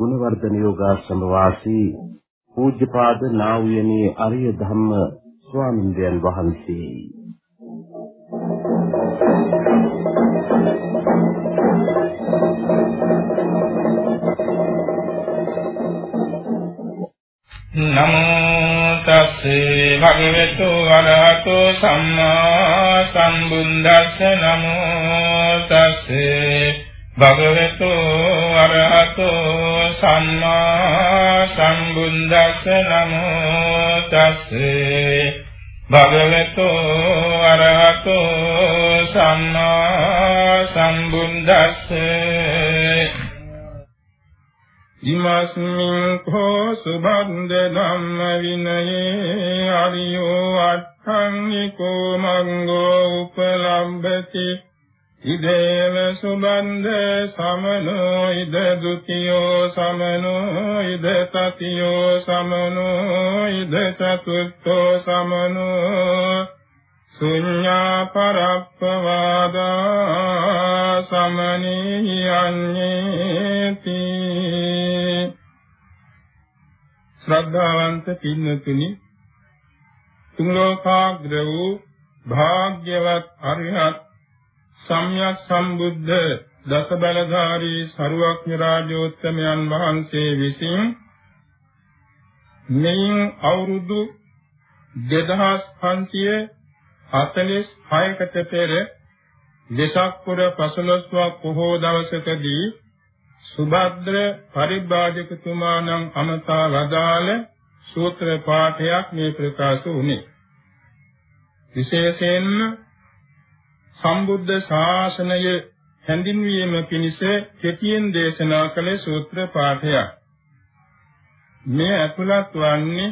ගුණවර්ධන යෝගාශ්‍රම වාසී පූජ්‍යපාද නා වූ යනේ අරිය ධම්ම ස්වාමින්දයන් වහන්සේ. නමෝ තස්සේ භගවතු වරහතෝ සම්මා සම්බුද්දස්ස. නමෝ තස්සේ භගවතු වරහතෝ සම්මා සම්බුද්දස්ස නමෝ තස්සේ භගවතු වරහතෝ සම්මා සම්බුද්දස්ස ඉමස්මින් කෝ සුබන්ද ධම්ම විනයේ අරියෝ අට්ඨංගිකෝ මංගෝ උපලම්භති ඉදේව සුබන්ද සමනෝ ඉද ဒ ුතියෝ සමනෝ ඉද තතියෝ සමනෝ ඉද චතුත්ථෝ සමනෝ ශුඤ්ඤා පරප්පවාදා සමනී අඤ්ඤේති ශ්‍රද්ධාවන්ත පින්නතුනි තුන් ලෝකාග්‍ර වූ භාග්‍යවත් අරිහත් සම්්‍යක් සම්බුද්ධ දස බලධාරී සරුවක්ඥ රාජෝත්තමයන් වහන්සේ විසින් මෙයින් අවුරුදු 2546කට පෙර දෙසක් පුර පසළොස්වක් පොහෝ දවසකදී සුභද්‍ර පරිබ්‍රාජකතුමාණන් අමතා වදාළ සූත්‍ර පාඨයක් මේ ප්‍රකාශ වුණේ. විශේෂයෙන්ම සම්බුද්ධ ශාසනය හැඳින්වීම පිණිස කෙටියෙන් දේශනා කළ සූත්‍ර පාඨයක්. මේ අතුලත් වන්නේ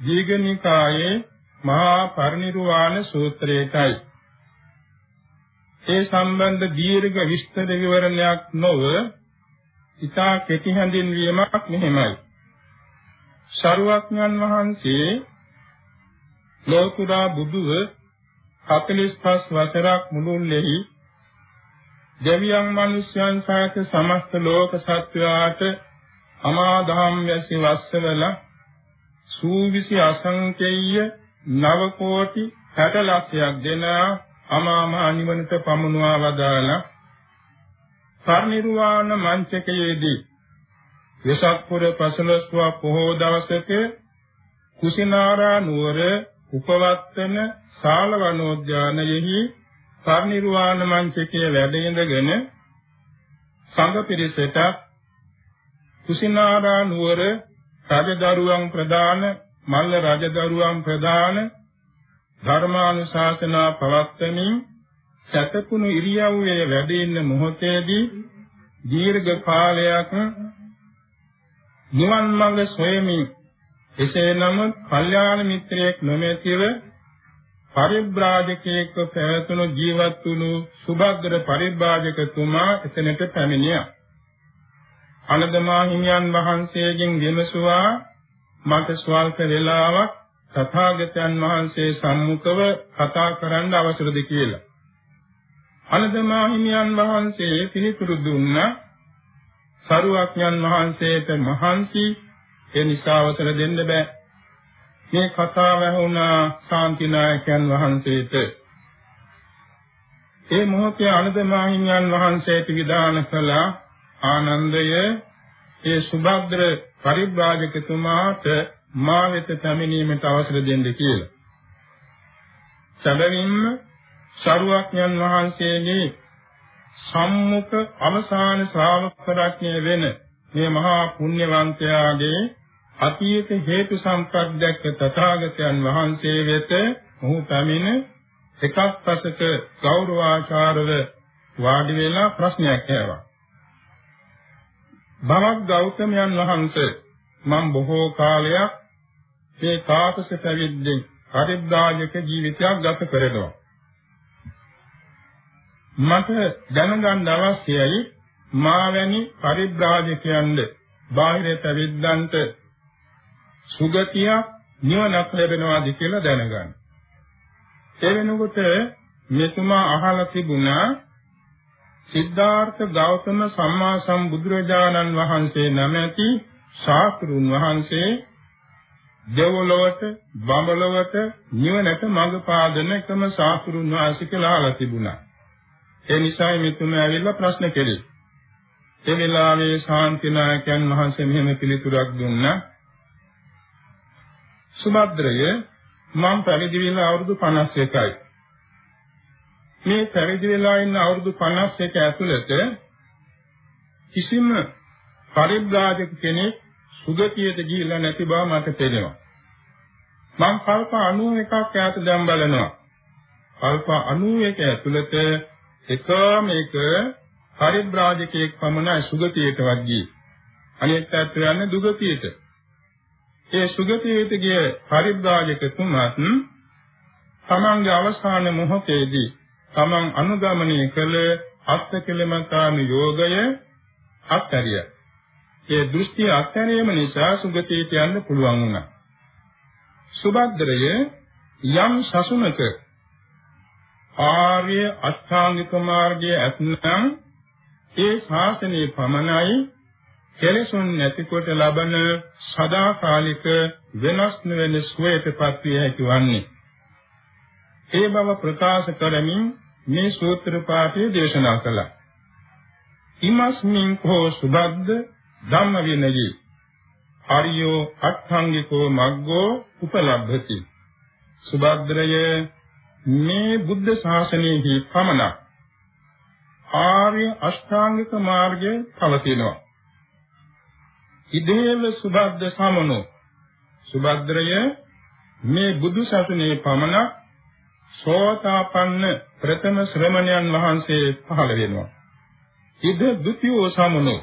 දීඝනිකායේ මහා පරිනිර්වාණ සූත්‍රයටයි. ඒ සම්බන්ධ දීර්ඝ විස්තර විවරණයක් නොව ඉතා කෙටි හැඳින්වීමක් මෙහිමයි. ශරුවක්ඥන් වහන්සේ ලෝතුරා බුදුව 45 වසරක් මුළුල්ලෙහි දෙවියන් මිනිස්යන් සහිත සමස්ත ලෝක සත්වයාට අමාදහම් වැසි වස්සවල සූවිසි අසංකේය නව කෝටි 60 ලක්ෂයක් දෙන අමා මහ නිවනට පමුණවා වදාලා පරිනිර්වාණ මංචකයේදී වෙසක්පුර පසළොස්ව පොහෝ දවසක කුසිනාරා නුවර උපවත්තන ශාලවනෝද්‍යානයෙහි පරිනිර්වාණ මංචකයේ වැඩ ඉඳගෙන සංඝ පිරිසට කුසිනාරා නුවර රජදරුවන් ප්‍රදාන මල්ල රජදරුවන් ප්‍රදාන ධර්මානුශාසනා පවත්වමින් සැතපුණු ඉරියව්වේ වැඩ ඉන්න මොහොතේදී දීර්ඝ කාලයක් නිවන් මඟ සොයමින් එසේ නමුත් කල්යාණ මිත්‍රයෙක් නොමැතිව පරිබ්‍රාජකයෙක්ව පැවතුණු ජීවත් වුණු සුභද්‍ර පරිබ්‍රාජකතුමා එතනට පැමිණියා. අනදමා හිමියන් වහන්සේගෙන් විමසුවා මට ස්වල්ප වේලාවක් තථාගතයන් වහන්සේ සම්මුඛව කතා කරන්න අවසරද කියලා. අනදමා හිමියන් වහන්සේ පිළිතුරු දුන්නා සරුවක්ඥන් වහන්සේට මහන්සි ඒ නිසා අවසර දෙන්න බෑ මේ කතාව වුණා ශාන්තිනායකයන් වහන්සේට ඒ මොහොතේ අනදමා හිමියන් වහන්සේට විදාන කළ ආනන්දය ඒ සුභද්‍ර පරිබ්‍රාජකතුමාට මා වෙත පැමිණීමට අවසර දෙන්න කියලා. සැබවින්ම සරුවක්ඥන් වහන්සේගේ සම්මුඛ අවසාන ශ්‍රාවක රත්නය වෙන මේ මහා පුණ්‍යවන්තයාගේ අතීත හේතු සම්ප්‍රද්‍යක්ක තථාගතයන් වහන්සේ වෙත ඔහු පැමිණ එකක් පසක ගෞරවාචාරව වාඩි වෙලා ප්‍රශ්නයක් ඇහුවා. භවත් ගෞතමයන් වහන්සේ මම බොහෝ කාලයක් මේ තාපස පැවිද්දෙන් පරිබ්‍රාජක ජීවිතයක් ගත කරනවා. මට දැනගන්න අවශ්‍යයි මාවැනි පරිබ්‍රාජකයන්ද බාහිර පැවිද්දන්ට සුගතිය නිවනක් ලැබෙනවාද කියලා දැනගන්න. ඒ වෙනකොට මෙතුමා අහලා තිබුණා සිද්ධාර්ථ ගෞතම සම්මා සම්බුදුරජාණන් වහන්සේ නැමැති ශාස්ත්‍රුන් වහන්සේ දෙවොලවට බඹලවට නිවනට මඟ පාදන එකම ශාස්ත්‍රුන් වහන්සේ කියලා අහලා තිබුණා. ඒ නිසා මෙතුමා ඇවිල්ලා ප්‍රශ්න කෙරේ. ඒ වෙලාවේ ශාන්තිනායකයන් වහන්සේ මෙහෙම පිළිතුරක් දුන්නා. සුභද්‍රය මම පැවිදි වෙලා අවුරුදු 51යි. මේ පැවිදි වෙලා ඉන්න අවුරුදු 51 ඇතුළත කිසිම පරිබ්‍රාජක කෙනෙක් සුගතියට ගිහිල්ලා නැති බව මට තේරෙනවා. මම කල්ප 91ක් ඈත දැන් බලනවා. කල්ප 91 ඇතුළත එකම එක පරිබ්‍රාජකයෙක් පමණයි සුගතියටවත් ගියේ. අනිත් පැත්ත යන්නේ දුගතියට. ඒ සුගතියට ගිය පරිබ්‍රාජක තුමත් තමන්ගේ අවසාන මොහොතේදී තමන් අනුගමනය කළ අත්කලමතාන යෝගය අත්හැරිය. ඒ දෘෂ්ටි අත්හැරීම නිසා සුගතියට යන්න පුළුවන් වුණා. සුභද්‍රය යම් සසුනක ආර්ය අෂ්ටාංගික මාර්ගයේ ඇතනම් ඒ ශාසනයේ පමණයි කෙලෙසුන් නැතිකොට ලබන සදාකාලික වෙනස් නොවන සුවයටපත් විය හැකි වන්නේ. ඒ බව ප්‍රකාශ කරමින් මේ සූත්‍ර පාඨය දේශනා කළා. ඉමස්මින් කෝ සුබද්ද ධම්ම විනයී ආර්යෝ අට්ඨාංගිකෝ මග්ගෝ උපලබ්ධති. සුබද්‍රය මේ බුද්ධ ශාසනයෙහි පමණක් ආර්ය අෂ්ටාංගික මාර්ගය පවතිනවා. ඉදේම සුබද්ද සමනෝ. සුබද්දරය මේ බුදු සසුනේ පමණක් සෝතාපන්න ප්‍රථම ශ්‍රමණයන් වහන්සේ පහළ වෙනවා. ඉද ဒ ුතියෝ සමනෝ.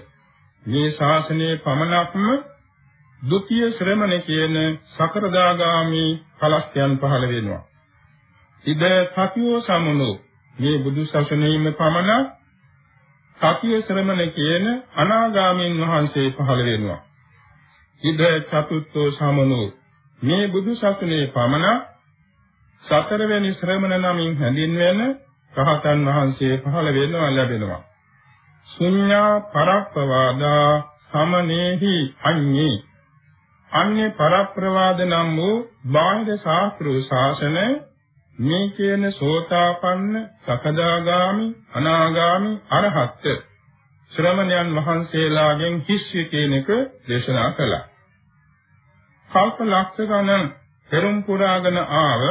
මේ ශාසනයේ පමණක්ම ဒ ුතිය ශ්‍රමණ කියන සකරදාගාමි කලස්යන් පහළ වෙනවා. ඉද තතියෝ සමනෝ. මේ බුදු සසුනේම පමණක් සතිය ශ්‍රමණ කියන අනාගාමීන් වහන්සේ පහළ වෙනවා. ඉද චතුත්ථෝ සමනෝ මේ බුදු සසුනේ පමණක් සතරවෙනි ශ්‍රමණ නමින් හැඳින්වෙන රහතන් වහන්සේ පහළ වෙනවා ලැබෙනවා. ශුඤ්ඤා පරප්පවාදා සමනේහි අඤ්ඤේ අන්‍ය පරප්‍රවාද නම් වූ බාහිර ශාස්ත්‍ර ශාසන මේ කියන සෝතාපන්න සකදාගාමි අනාගාමි අරහත් ශ්‍රමණයන් වහන්සේලාගෙන් හිස්ය කියන එක දේශනා කළා. කල්ප ලක්ෂ ගණන් පෙරම් පුරාගෙන ආව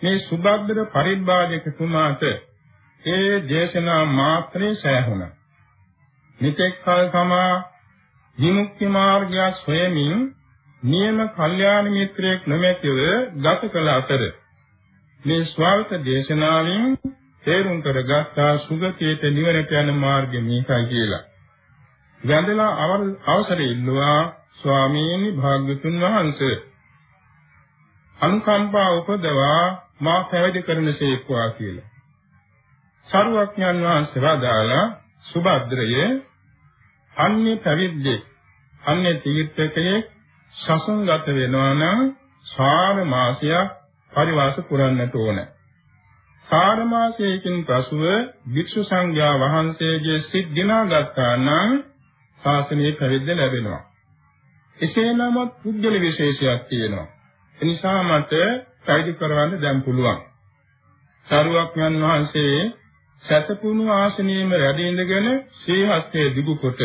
මේ සුබද්දර පරිබ්බාජක තුමාට ඒ දේශනා මාත්‍රේ සෑහුණා. මෙතෙක් කල තමා විමුක්ති මාර්ගයක් සොයමින් නියම කල්යාණ මිත්‍රයෙක් නොමැතිව ගත කළ අතර මේ ස්වල්ප දේශනාවෙන් තේරුම් කරගත්තා සුගතියට නිවනට යන මාර්ගය මේකයි කියලා. වැඳලා අවසර ඉල්ලුවා ස්වාමීනි භාග්‍යතුන් වහන්සේ අනුකම්පා උපදවා මා පැවිදි කරනසේක්වා කියලා. සරුවඥන් වහන්සේ වදාලා සුභද්‍රයේ අන්‍ය පැවිද්දේ අන්‍ය තීර්ථකයේ සසුන්ගත වෙනවා නම් සාර මාසයක් පරිවාස පුරන්නට ඕන. සාර මාසයකින් පසුව භික්ෂු සංඝයා වහන්සේගේ සිත් දිනා ගත්තා නම් ශාසනයේ පැවිද්ද ලැබෙනවා. එසේ නමුත් පුද්ගල විශේෂයක් තියෙනවා. එනිසා මට පැවිදි කරවන්න දැන් පුළුවන්. සරුවක්ඥන් වහන්සේ සතපුණු ආසනයේම රැඳ ඉඳගෙන ශ්‍රී හස්තයේ දිගු කොට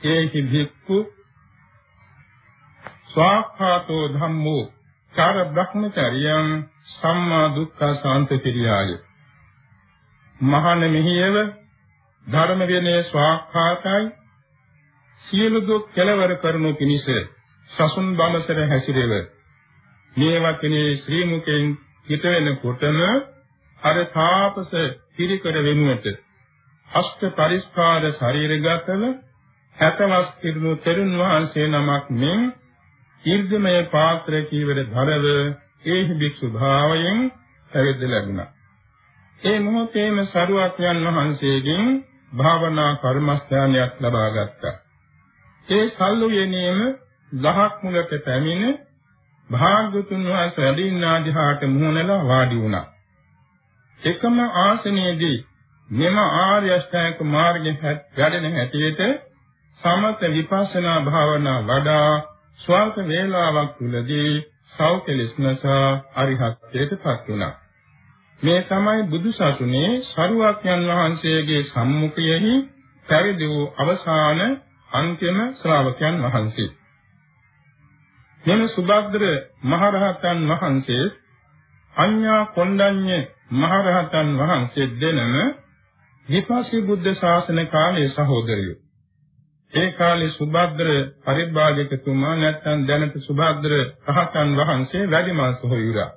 ඒහි භික්ඛු ස්වාඛාතෝ ධම්මෝ චාර බ්‍රහ්මචර්යං සම්මා දුක්ඛ සාන්ත කිරියාය මහාන මෙහියව ධර්ම විනය ස්වාඛාතයි සියලු දුක් කෙලවර කරනු පිණිස සසුන් බමසර හැසිරෙව මේ වචනේ ශ්‍රී මුකෙන් හිත වෙනකොටම අර තාපස පිරිකර වෙනුවට අෂ්ට පරිස්කාර ශරීරගතව හැතවස් කිරුණු තෙරුන් වහන්සේ නමක් මෙන් ඊර්ධමය පාත්‍ර කීවර ධරව ඒහි භික්ෂු භාවයෙන් පැවිද්ද ලැබුණා. ඒ මොහොතේම සරුවක්යන් වහන්සේගෙන් භාවනා කර්මස්ථානයක් ලබා ගත්තා. ඒ සල්ලුයේනේම ගහක් මුලට පැමිණ භාග්‍යතුන් වහන්සේ වැඩින්නා දිහාට මුහුණලා වාඩි වුණා. එකම ආසනයේදී මෙම ආර්ය අෂ්ටාංග මාර්ගයේ වැඩෙන හැටියට සමත විපස්සනා භාවනා වඩා ස්වල්ප වේලාවක් තුලදී සෞඛ්‍යලස්නසා අරිහත්ත්වයටපත් වුණා. මේ තමයි බුදුසසුනේ සරුවක්යන් වහන්සේගේ සම්මුඛයෙහි පැවිදි වූ අවසාන අන්තිම ශ්‍රාවකයන් වහන්සේ. මෙම සුභද්‍ර මහරහතන් වහන්සේ අඤ්ඤා කොණ්ඩඤ්ඤ මහරහතන් වහන්සේ දෙනම විපස්සී බුද්ධ ශාසන කාලයේ සහෝදරයෝ. ඒ කාලේ සුභද්‍ර පරිබ්‍රාජකතුමා නැත්නම් දැනට සුභද්‍ර රහතන් වහන්සේ වැඩිමල් සොහොයුරා.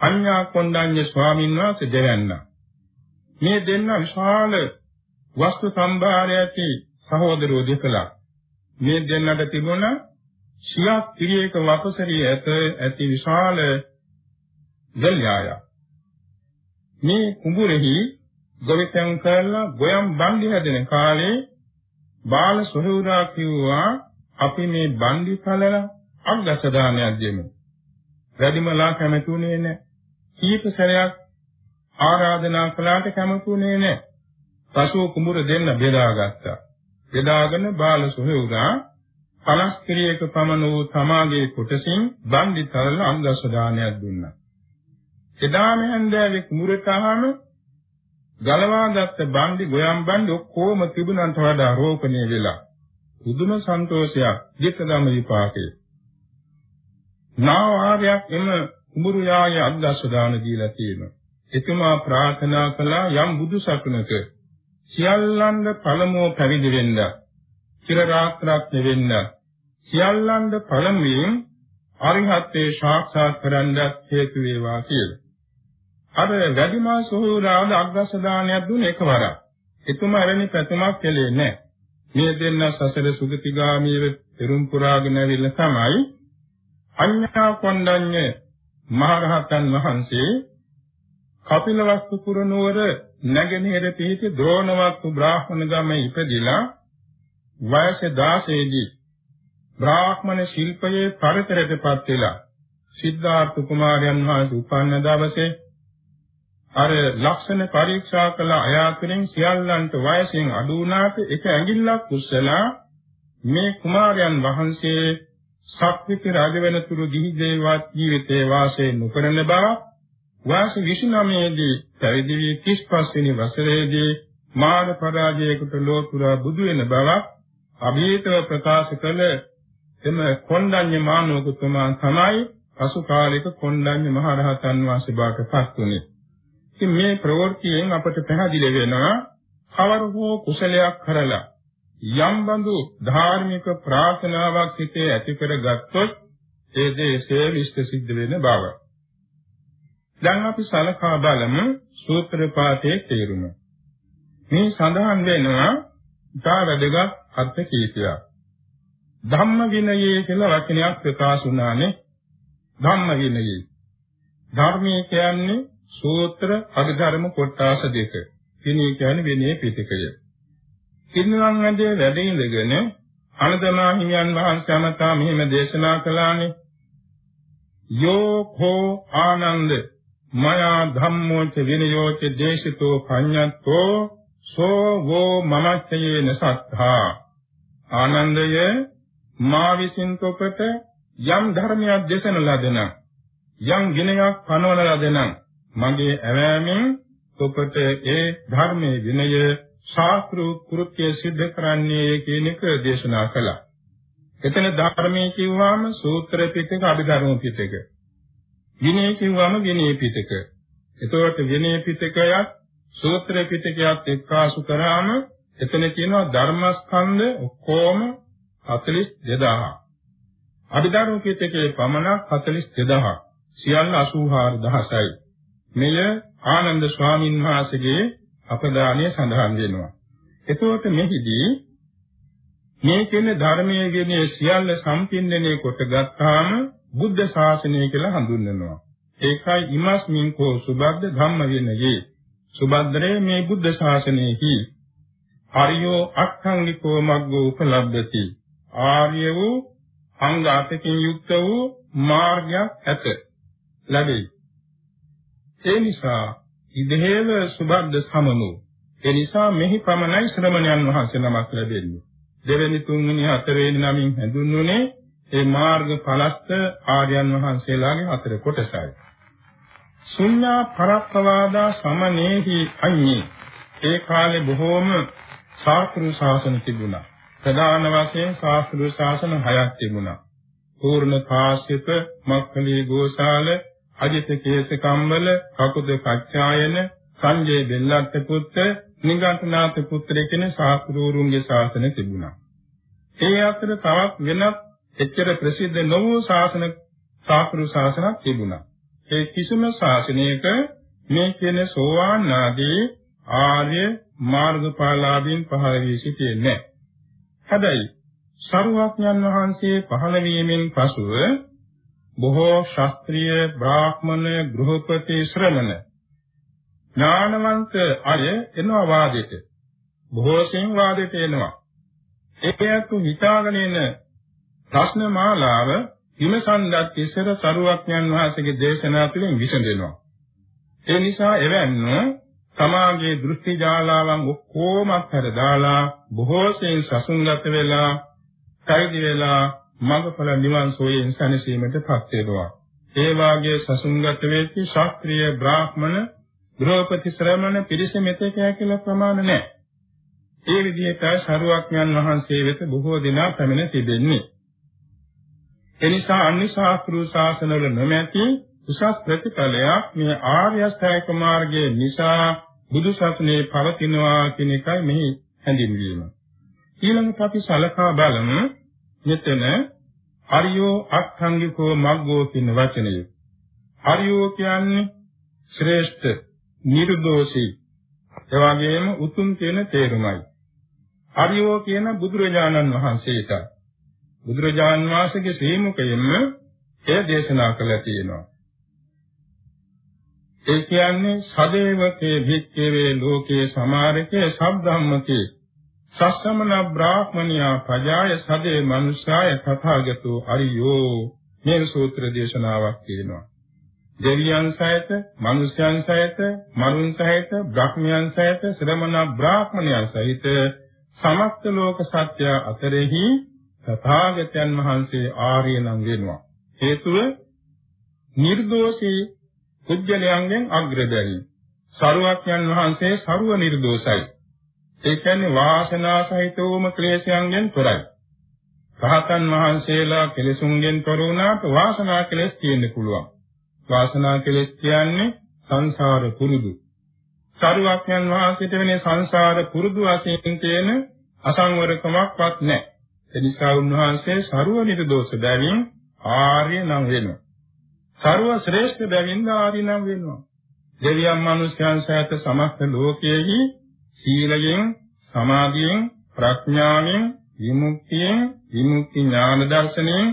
අඤ්ඤා කොණ්ඩඤ්ඤ ස්වාමීන් වහන්සේ දෙවන්නා. මේ දෙන්න විශාල වස්තු සම්භාරය ඇති සහෝදරෝ දෙකලා. මේ දෙන්නට තිබුණ සියක් පිරියක වපසරිය ඇත ඇති විශාල දෙල්යාය. මේ කුඹුරෙහි ගොවිතැන් කරලා ගොයම් බන්දි හැදෙන කාලේ බාල සොහුරා කිව්වා අපි මේ බන්දි කලලා අග්ගස දානයක් දෙමු. වැඩිමලා කැමතුනේ නැහැ. කීප සැරයක් ආරාධනා කළාට කැමතුනේ නැහැ. පසුව කුඹුර දෙන්න බෙදාගත්තා. බෙදාගෙන බාල සොහුරා පලස් කිරියක පමණ වූ තමාගේ කොටසින් බන්දි කලලා අග්ගස දානයක් දුන්නා. එදාම හන්දෑවේ කුඹුරට ආවම ගලවාගත්ත බන්දි ගොයම් බන්දි ඔක්කොම තිබුණන්ට වඩා රෝපණය වෙලා පුදුම සන්තෝෂයක් දෙකදම විපාකේ. නාවාරයක් එම කුඹුරු යායේ අද්දස්ස දාන දීලා තියෙනවා. එතුමා ප්‍රාර්ථනා කළා යම් බුදු සසුනක සියල්ලන්ද පළමුව පැවිදි වෙන්න, චිර රාත්‍රාක් වෙන්න, සියල්ලන්ද පළමුවෙන් අරිහත්ත්වේ සාක්ෂාත් කරගන්න හේතු වේවා කියලා. අර වැඩිමා සෝහුරාද අග්‍රස දානයක් දුන්නේ එකවරක්. එතුමා එවැනි ප්‍රතිමක් කෙලේ නැහැ. මේ දෙන්න සසර සුගතිගාමීව පෙරම් පුරාගෙන ඇවිල්ලා තමයි අඤ්ඤා කොණ්ඩඤ්ඤ මහරහතන් වහන්සේ කපිලවස්තු පුරනුවර නැගෙනහිර පිහිටි ද්‍රෝණවත්තු බ්‍රාහ්මණ ගමේ ඉපදිලා වයස 16 දී බ්‍රාහ්මණ ශිල්පයේ පරිතරයටපත් වෙලා සිද්ධාර්ථ කුමාරයන් වහන්සේ උපන්න දවසේ අර ලක්ෂණ පරීක්ෂා කළ අය අතරින් සියල්ලන්ට වයසින් අඩු වුණාට එක ඇඟිල්ලක් උස්සලා මේ කුමාරයන් වහන්සේ ශක්තික රජ වෙනතුරු දිහි දේවත් ජීවිතේ වාසය නොකරන බව වාස 29 දී පැවිදි වී 35 වෙනි වසරේදී මාන පරාජයකට ලෝතුරා බුදු වෙන බව අභීතව ප්‍රකාශ කළ එම කොණ්ඩඤ්ඤ මානවකතුමා තමයි පසු කාලික කොණ්ඩඤ්ඤ මහරහතන් වහන්සේ බවට පත් වුණේ. ඉතින් මේ ප්‍රවෘත්තියෙන් අපට පැහැදිලි වෙනවා කවර හෝ කුසලයක් කරලා යම් බඳු ධාර්මික ප්‍රාර්ථනාවක් සිටේ ඇති කරගත්තොත් ඒ දේශේ විශ්ත සිද්ධ වෙන බව. දැන් අපි සලකා බලමු සූත්‍ර පාඨයේ තේරුම. මේ සඳහන් වෙනවා ධාරදගත් අර්ථ කීපයක්. ධම්ම විනයේ කියලා වචනයක් ප්‍රකාශ වුණානේ. ධම්ම විනයේ. ධර්මයේ කියන්නේ සූත්‍ර අභිධර්ම කොටාස දෙක. විනය කියන්නේ විනය පිටකය. කින්වන් ඇදේ වැඩ ඉඳගෙන අනදමා හිමියන් වහන්සේ අමතා මෙහිම දේශනා කළානේ. යෝ කෝ ආනන්ද මයා ධම්මෝච විනයෝච දේශිතෝ පඤ්ඤත්තෝ සෝ වෝ මමච්චයේන සත්තා ආනන්දය මා විසින් තොපට යම් ධර්මයක් දේශන ලදනම් යම් විනයක් පනවන ලදනම් මගේ ඇවෑමෙන් ඔබට ඒ ධර්මයේ විනය ශාස්ත්‍ර කෘත්‍ය સિદ્ધ කරන්නේ කියන එක දේශනා කළා. එතන ධර්මයේ කිව්වම සූත්‍ර පිටක අභිධර්ම පිටක. විනය කිව්වම විනය පිටක. එතකොට විනය පිටකයත් සූත්‍ර පිටකයත් එක්කාසු කරාම එතන කියනවා ධර්මස්කන්ධ ඔක්කොම 42000. අභිධර්ම පිටකයේ පමණක් 42000. සියල්ල 84000යි. මෙය ආනන්ද ස්වාමීන් වහන්සේගේ අපදානය සඳහන් වෙනවා. එතකොට මෙහිදී මේ කියන ධර්මයේ කියන සියල්ල සම්පින්දනය කොට ගත්තාම බුද්ධ ශාසනය කියලා හඳුන්වනවා. ඒකයි ඉමස්මින් කෝ සුබද්ද ධම්ම විනයේ. සුබද්දරේ මේ බුද්ධ ශාසනයෙහි හරියෝ අක්ඛංගිකෝ මග්ගෝ උපලබ්ධති. ආර්ය වූ අංග අටකින් යුක්ත වූ මාර්ගයක් ඇත. ලැබෙයි. ඒ නිසා ඉදහේව සුබද්ද සමනෝ. ඒ නිසා මෙහි පමණයි ශ්‍රමණයන් වහන්සේ නමක් ලැබෙන්නේ. දෙවෙනි තුන්වෙනි හතරවෙනි නමින් හැඳුන්වන්නේ ඒ මාර්ග ඵලස්ත ආර්යයන් වහන්සේලාගේ හතර කොටසයි. ශුන්‍යා පරක්කවාදා සමනේහි අඤ්ඤේ ඒ කාලේ බොහෝම ශාස්ත්‍රීය ශාසන තිබුණා. ප්‍රධාන වශයෙන් ශාස්ත්‍රීය ශාසන හයක් තිබුණා. පූර්ණ කාශ්‍යප, මක්ඛලී ගෝසාල, අජිත කේස කම්බල, කකුද කච්චායන, සංජය දෙල්ලත් පුත්‍ර, නිගණ්ඨනාථ පුත්‍ර කියන ශාස්ත්‍රූරුන්ගේ ශාසන තිබුණා. ඒ අතර තවත් වෙනත් එච්චර ප්‍රසිද්ධ නොවූ ශාසන ශාස්ත්‍රීය ශාසනක් තිබුණා. ඒ කිසිම ශාසනයක මේ කියන සෝවාන් ආදී ආර්ය මාර්ගඵලාදීන් පහළ වී සිටියේ නැහැ. හැබැයි සරුවඥන් වහන්සේ පහළ වීමෙන් පසුව බොහෝ ශාස්ත්‍රීය බ්‍රාහ්මණ ගෘහපති ශ්‍රමණ ඥානවන්ත අය එනවා වාදයට. බොහෝ සෙයින් වාදයට එනවා. ඒකත් හිතාගෙන එන ප්‍රශ්න මාලාව විමසන්නත් ඉස්සර සරුවඥන් වහන්සේගේ දේශනා තුළින් විසඳෙනවා. ඒ නිසා එවැන්න සමාජයේ දෘෂ්ටි ජාලාවන් ඔක්කොම අත්හැර දාලා බොහෝ සෙයින් සසුන්ගත වෙලා, කයිදි වෙලා මඟඵල නිවන් සෝයෙන් සැනසීමටපත් වෙනවා. ඒ වාගේ සසුන්ගත වෙච්ච ශාස්ත්‍රීය බ්‍රාහ්මණ ගෘහපති ශ්‍රමණ පිරිස මෙතෙක් කියලා ප්‍රමාණ නැහැ. ඒ විදිහට සරුවඥන් වහන්සේ වෙත බොහෝ දෙනා පැමිණ තිබෙන්නේ. එනිසා අන්‍ය ශාස්ත්‍රීය ශාසනවල නොමැති උසස් ප්‍රතිඵලයක් මේ ආර්ය අෂ්ටාංගික මාර්ගයේ නිසා බුදු සසුනේ පවතිනවා කියන එකයි මෙහි හැඳින්වීම. ඊළඟට අපි සලකා බලමු මෙතන හරියෝ අට්ඨංගිකෝ මග්ගෝ කියන වචනය. හරියෝ කියන්නේ ශ්‍රේෂ්ඨ, නිර්දෝෂී, එවාගෙම උතුම් කියන තේරුමයි. හරියෝ කියන බුදුරජාණන් වහන්සේට බුදුරජාණන් වහන්සේගේ ශ්‍රී මුඛයෙන්ම එය දේශනා කළා තියෙනවා. ඒ කියන්නේ සදේවකේ භික්ඛවේ ලෝකේ සමාරකේ සබ්ධම්මකේ සස්සමන බ්‍රාහ්මණියා පජාය සදේ මනුෂ්‍යාය තථාගතෝ අරියෝ මේ සූත්‍ර දේශනාවක් කියනවා. දෙවියන් සහිත, මනුෂ්‍යයන් සහිත, මරුන් සහිත, බ්‍රහ්මයන් සහිත, ශ්‍රමණ බ්‍රාහ්මණයන් සහිත සමස්ත ලෝක සත්‍ය අතරෙහි තථාගතයන් වහන්සේ ආර්ය නම් වෙනවා. හේතුව නිර්දෝෂී කුජලයන්ගෙන් අග්‍රදරි. සරුවක්යන් වහන්සේ සරුව නිර්දෝෂයි. ඒ කියන්නේ වාසනා සහිතවම ක්ලේශයන්ගෙන් තොරයි. රහතන් වහන්සේලා කෙලෙසුන්ගෙන් තොර වුණාට වාසනා කෙලෙස් තියෙන්න පුළුවන්. වාසනා කෙලෙස් කියන්නේ සංසාර පුරුදු. සරුවක්යන් වහන්සේට වෙන්නේ සංසාර පුරුදු වශයෙන් තියෙන අසංවරකමක්වත් නැහැ. එනිසා උන්වහන්සේ සරුව නිර්දෝෂ බැවින් ආර්ය නම් වෙනවා. ਸਰව ශ්‍රේෂ්ඨ බැවින් ආරි නම් වෙනවා. දෙවියන් මනුෂ්‍යයන් සහිත සමස්ත ලෝකයේහි සීලයෙන්, සමාධියෙන්, ප්‍රඥාවෙන්, විමුක්තියෙන්, විමුක්ති ඥාන දර්ශනයෙන්,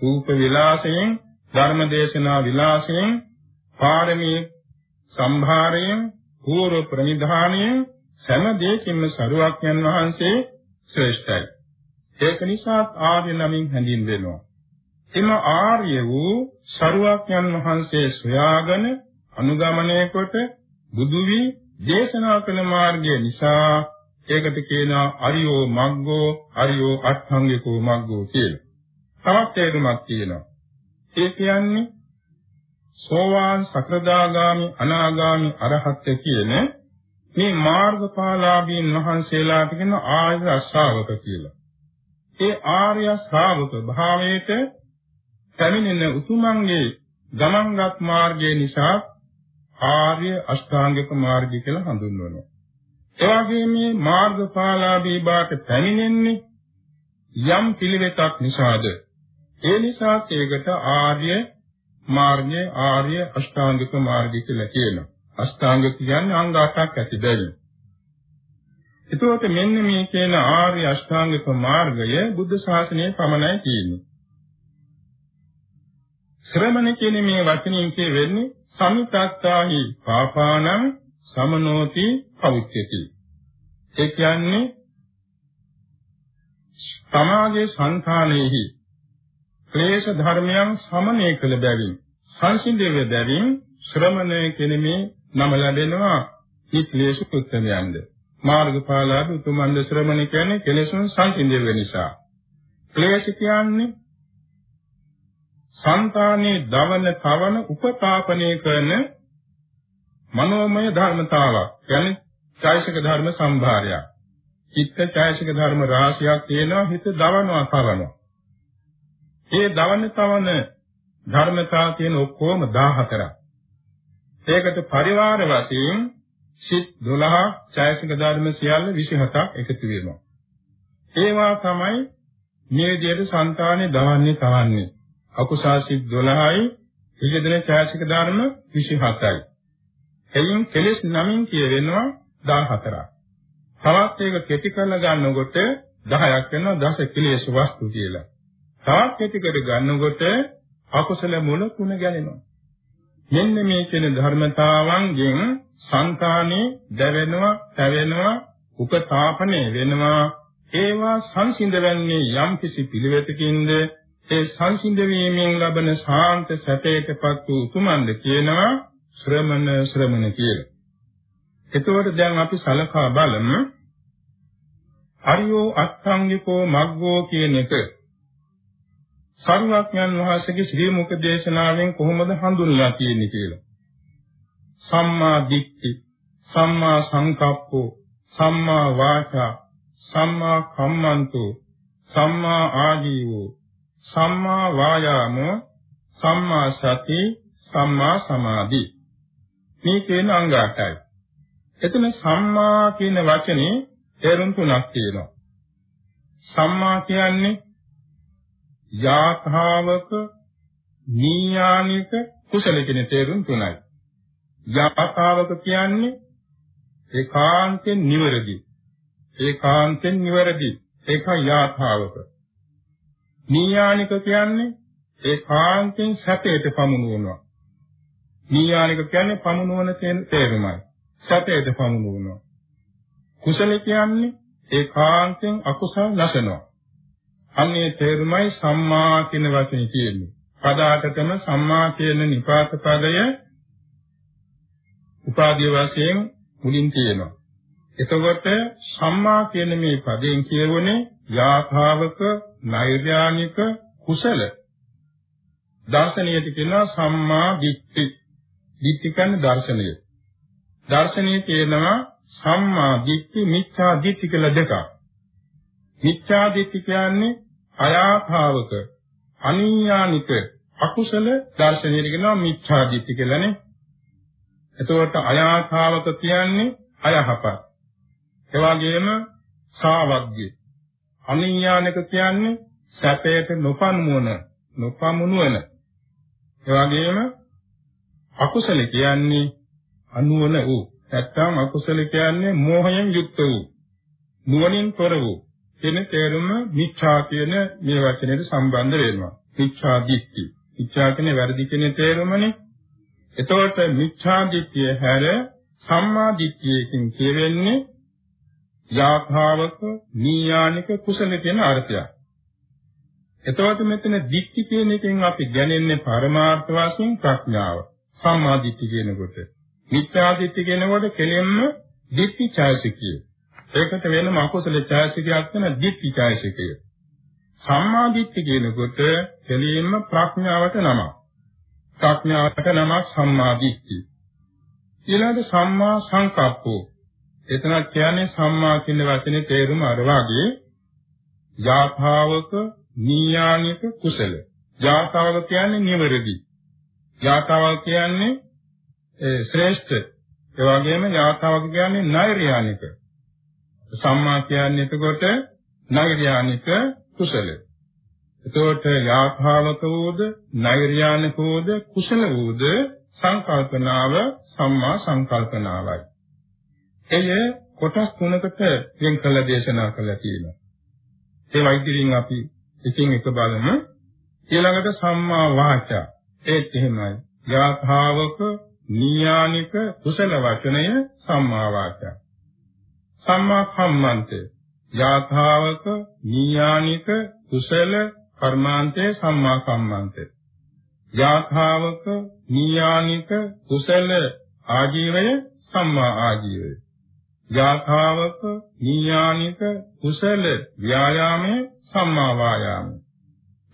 රූප විලාසයෙන්, ධර්ම දේශනා විලාසයෙන්, පාරමී සම්භාරයෙන්, පූර්ව ප්‍රනිධානයෙන් සෑම දෙයකින්ම සරුවක්යන් වහන්සේ ශ්‍රේෂ්ඨයි. ඒක නිසා ආර්ය නමින් හැඳින්වෙනවා. එම ආර්ය වූ සරුවක්යන් වහන්සේ සොයාගෙන අනුගමනය කොට බුදු වී දේශනා කළ මාර්ගය නිසා ඒකට කියනවා අරියෝ මග්ගෝ අරියෝ අට්ඨංගිකෝ මග්ගෝ කියලා. තවත් තේරුමක් තියෙනවා. ඒ කියන්නේ සෝවාන් සකදාගාමි අනාගාමි අරහත් කියන මේ මාර්ගඵලාභීන් වහන්සේලාට කියන ආර්ය ශ්‍රාවක කියලා. ඒ ආර්ය ශ්‍රාවක භාවයට පැමිණෙන උතුමන්ගේ ගමන්ගත් මාර්ගය නිසා ආර්ය අෂ්ටාංගික මාර්ගය කියලා හඳුන්වනවා. ඒ වගේම මේ මාර්ගඵලාභී බාට පැමිණෙන්නේ යම් පිළිවෙතක් නිසාද? ඒ නිසා ඒකට ආර්ය මාර්ගය ආර්ය අෂ්ටාංගික මාර්ගය කියලා කියනවා. අෂ්ටාංග කියන්නේ අංග 8ක් ඇති බැරි. එතකොට මෙන්න මේ කියන ආර්ය අෂ්ටාංගික මාර්ගය බුද්ධ ශාසනයේ පමණයි තියෙන්නේ. ශ්‍රමණ කියන මේ වචنين කියෙන්නේ සමිතත්තාහි පාපානං සමනෝති පවිච්චති. ඒ කියන්නේ තමාගේ සංඛාණයෙහි ක්ලේශ ධර්මයන් සමනය කළ බැවින් සංසිඳෙව බැවින් ශ්‍රමණය කෙනෙමේ නම ලැබෙනවා මේ ක්ලේශ පුත්‍රයන්ද මාර්ගඵලාභ උතුමන්ද ශ්‍රමණ කියන්නේ කෙලෙසුන් සංසිඳෙව නිසා ක්ලේශ කියන්නේ సంతානේ දවන කවන උපතාපනය කරන මනෝමය ධර්මතාවක්. කියන්නේ චෛසික ධර්ම සම්භාරයක්. චිත්ත චෛසික ධර්ම රාශියක් තියෙනවා හිත දවනවා කවනවා. ඒ දවන තවන ධර්මතා තියෙන ඔක්කොම 14ක්. ඒකට පරිවාර වශයෙන් සිත් 12 ඡායසික ධර්ම සියල්ල 27ක් එකතු වෙනවා. ඒවා තමයි මේ විදිහට సంతානේ දවන්නේ තවන්නේ. අකුසල් සිත් 12යි විජේදන ඡායසික ධර්ම 27යි. එයින් කෙලෙස් නමින් කියවෙනවා 14ක්. තවත් ඒක කෙටි කරලා ගන්නකොට 10ක් වෙනවා දස කෙලෙස් වස්තු කියලා. තවත් කෙටිකට ගන්නකොට අකුසල මුල තුන ගැලෙනවා. මෙන්න මේ කියන ධර්මතාවන්ගෙන් සංකානේ දැවෙනවා, පැවෙනවා, උපතාපණය වෙනවා. ඒවා සංසිඳවන්නේ යම් කිසි පිළිවෙතකින්ද ඒ සංසිඳ වීමෙන් ලබන ශාන්ත සැපයටපත් වූ උතුමන්ද කියනවා ශ්‍රමණ ශ්‍රමණ කියලා. එතකොට දැන් අපි සලකා බලමු හරියෝ අත්ංගිකෝ මග්ගෝ කියන එක සරුවක්ඥන් වහන්සේගේ ශ්‍රී මුඛ දේශනාවෙන් කොහොමද හඳුන්වලා තියෙන්නේ කියලා. සම්මා දිට්ඨි, සම්මා සංකප්පෝ, සම්මා වාචා, සම්මා කම්මන්තෝ, සම්මා ආජීවෝ, සම්මා වායාමෝ, සම්මා සති, සම්මා සමාධි. මේ කියන අංග 8යි. එතන සම්මා කියන වචනේ තේරුම් තුනක් තියෙනවා. සම්මා කියන්නේ යාථාවක නීයානික කුසල කියන තේරුම් තුනයි. යාථාවක කියන්නේ ඒකාන්තෙන් නිවැරදි. ඒකාන්තෙන් නිවැරදි. ඒක යාථාවක. නීයානික කියන්නේ ඒකාන්තෙන් සැපයට පමුණුවනවා. නීයානික කියන්නේ පමුණුවන තේරුමයි. සැපයට පමුණුවනවා. කුසල කියන්නේ ඒකාන්තෙන් අකුසල නැසනවා. අන්නේ තේරුමයි සම්මා කියන වචනේ තියෙන්නේ. පදාටතම සම්මා කියන නිපාත පදය උපාදී වශයෙන් මුලින් තියෙනවා. එතකොට සම්මා කියන මේ පදයෙන් කියවනේ යාථාවක නෛර්යානික කුසල දර්ශනීයට කියනවා සම්මා දිට්ඨි. දිට්ඨි කියන්නේ දර්ශනීය. දර්ශනීය කියනවා සම්මා දිට්ඨි මිච්ඡා දිට්ඨි කියලා දෙකක්. මිච්ඡා දිට්ඨි කියන්නේ අයාථාවක අනීයානික අකුසල දර්ශනයට කියනවා මිච්ඡා දිට්ඨි කියලානේ. එතකොට අයාථාවක කියන්නේ අයහපත්. ඒ වගේම සාවග්ගය. අනීයානික කියන්නේ සැපයට නොපන්මුවන, නොපමුණුවන. ඒ වගේම අකුසල කියන්නේ අනුවන වූ. නැත්තම් අකුසල කියන්නේ මෝහයෙන් යුක්ත වූ. නුවණින් තොර වූ. කියන තේරුම මිච්ඡා කියන මේ වචනයට සම්බන්ධ වෙනවා. මිච්ඡා දිට්ඨි. මිච්ඡා කියන්නේ වැරදි කියන තේරුමනේ. එතකොට මිච්ඡා දිට්ඨිය හැර සම්මා දිට්ඨියකින් කියවෙන්නේ යාභාවක නීයානික කුසල කියන අර්ථයක්. එතකොට මෙතන දිට්ඨි කියන එකෙන් අපි දැනෙන්නේ පරමාර්ථ වශයෙන් ප්‍රඥාව. සම්මා දිට්ඨි කියනකොට. මිත්‍යා දිට්ඨි කියනකොට කෙලෙන්න දිට්ඨි ඡායසිකය. ඒකට වෙනම අකුසල ඡායසිකයක් වෙන දිට්ඨි ඡායසිකය. සම්මා දිට්ඨි කියනකොට දෙලින්ම ප්‍රඥාවට නමක්. ප්‍රඥාවට නමක් සම්මා දිට්ඨි. ඊළඟට සම්මා සංකප්පෝ. එතන කියන්නේ සම්මා කියන වචනේ තේරුම අර වාගේ යාථාවක නීයානික කුසල. යාථාවක කියන්නේ නිවැරදි. යාථාවක කියන්නේ ශ්‍රේෂ්ඨ. ඒ වගේම යාථාවක කියන්නේ නෛර්යානික. සම්මා කියන්නේ එතකොට නෛර්යානික කුසල. එතකොට යාථාවක වූද නෛර්යානික වූද කුසල වූද සංකල්පනාව සම්මා සංකල්පනාවයි. එය කොටස් තුනකට වෙන් කළ දේශනා කළා තියෙනවා. ඒ වයිදිරින් අපි එකින් එක බලමු. ඊළඟට සම්මා වාචා ඒත් එහෙමයි. යාථාවක නීයානික කුසල වචනය සම්මා වාචා. සම්මා කම්මන්තේ යාථාවක නීයානික කුසල කර්මාන්තේ සම්මා කම්මන්තේ. යාථාවක නීයානික කුසල ආජීවය සම්මා ආජීවය. යාථාවක නීයානික කුසල ව්‍යායාමය සම්මා වායාමය.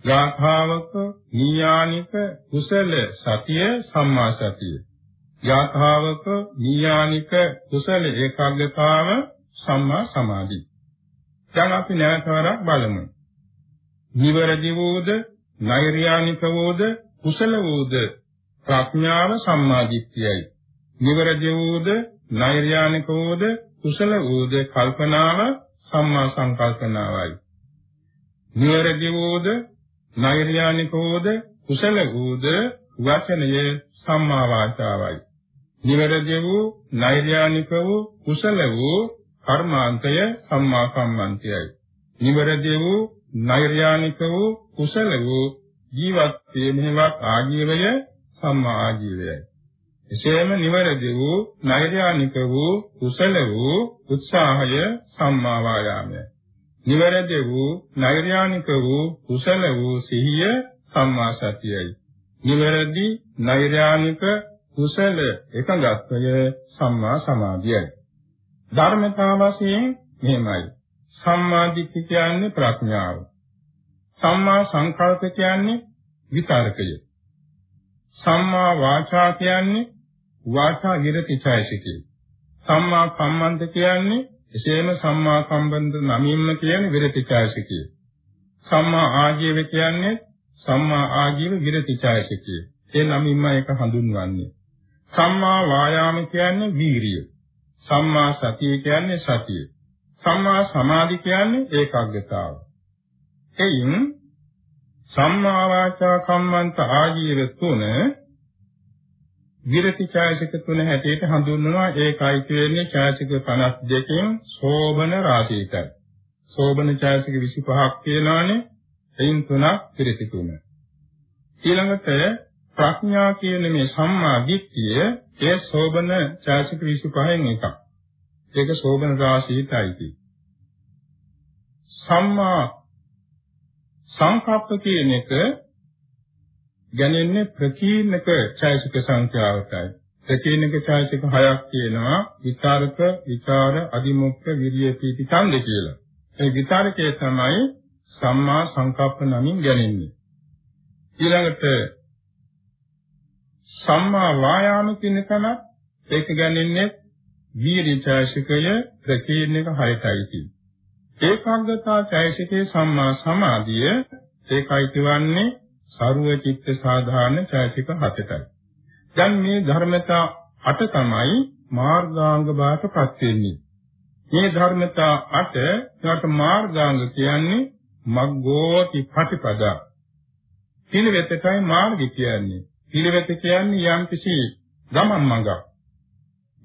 යාථාවක නීයානික කුසල සතිය සම්මා සතිය. යාථාවක නීයානික කුසල ඒකාග්‍රතාව සම්මා සමාධි. දැන් අපි නැවත වරක් බලමු. නිවරදි වූද, නෛර්යානික වූද, කුසල වූද ප්‍රඥාව සම්මාදිට්ඨියයි. නිවරදි වූද, නෛර්යානික වූද, කුසල වූද කල්පනාව සම්මා සංකල්පනාවයි. නිවරදි වූද, නෛර්යානික වූද, කුසල වූද වචනය සම්මා වාචාවයි. නිවරදි වූ, නෛර්යානික වූ, කුසල වූ කර්මාන්තය සම්මා කම්මන්තයයි. නිවරදි වූ, නෛර්යානික වූ, කුසල වූ ජීවත් වීමේවත් ආජීවය සම්මා ආජීවයයි. එසේම නිවැරදි වූ නෛර්යානික වූ කුසල වූ උත්සාහය සම්මා වායාමයයි. නිවැරදි වූ නෛර්යානික වූ කුසල වූ සිහිය සම්මා සතියයි. නිවැරදි නෛර්යානික කුසල එකඟත්වය සම්මා සමාධියයි. ධර්මතා වශයෙන් මෙහෙමයි. සම්මා දිට්ඨි කියන්නේ ප්‍රඥාව. සම්මා සංකල්ප කියන්නේ විතරකය. සම්මා වාචා කියන්නේ වාචා විරති ඡයසිකේ. සම්මා කම්මන්ත කියන්නේ එසේම සම්මා කම්බන්ත නමින්ම කියන විරති ඡයසිකේ. සම්මා ආජීව කියන්නේ සම්මා ආජීව විරති ඡයසිකේ. ඒ නමින්ම ඒක හඳුන්වන්නේ. සම්මා වායාම කියන්නේ වීරිය. සම්මා සතිය කියන්නේ සතිය. සම්මා සමාධි කියන්නේ ඒකාග්‍රතාව. එයින් සම්මා වාචා කම්මන්ත ආජීව තුන විරති ඡායසික තුන හැටියට හඳුන්වනවා ඒකයි කියන්නේ ඡායසික 52කින් සෝබන රාශියටයි. සෝබන ඡායසික 25ක් තියෙනවානේ. එයින් තුනක් විරති තුන. ඊළඟට ප්‍රඥා කියන මේ සම්මා දිට්ඨිය ඒ සෝබන ඡායසික 25න් එකක්. ඒක සෝබන රාශියටයි. සම්මා සංකප්ප කියන එක ගැනෙන්නේ ප්‍රකීර්ණක ඡායසික සංඛ්‍යාවටයි. ප්‍රකීර්ණක ඡායසික හයක් තියෙනවා. විචාරක, විචාර, අදිමුක්ඛ, විරිය, පීති, ඡන්ද කියලා. ඒ විචාරකයේ තමයි සම්මා සංකප්ප නමින් ගැනෙන්නේ. ඊළඟට සම්මා වායාම කියන තැන ඒක ගැනෙන්නේ වීර්ය ඡායසිකය ප්‍රකීර්ණක හයටයි තියෙන්නේ. ඒකාග්‍රතා ඡායසිකේ සම්මා සමාධිය ඒකයි කියවන්නේ සරුව චිත්ත සාධාරණ ඡායසික හතටයි. දැන් මේ ධර්මතා අට තමයි මාර්ගාංග බාටපත් වෙන්නේ. මේ ධර්මතා අට ඊට මාර්ගාංග කියන්නේ මග්ගෝති පටිපදා. පිළිවෙතටයි මාර්ගය කියන්නේ. පිළිවෙත කියන්නේ යම්කිසි ගමන් මඟක්.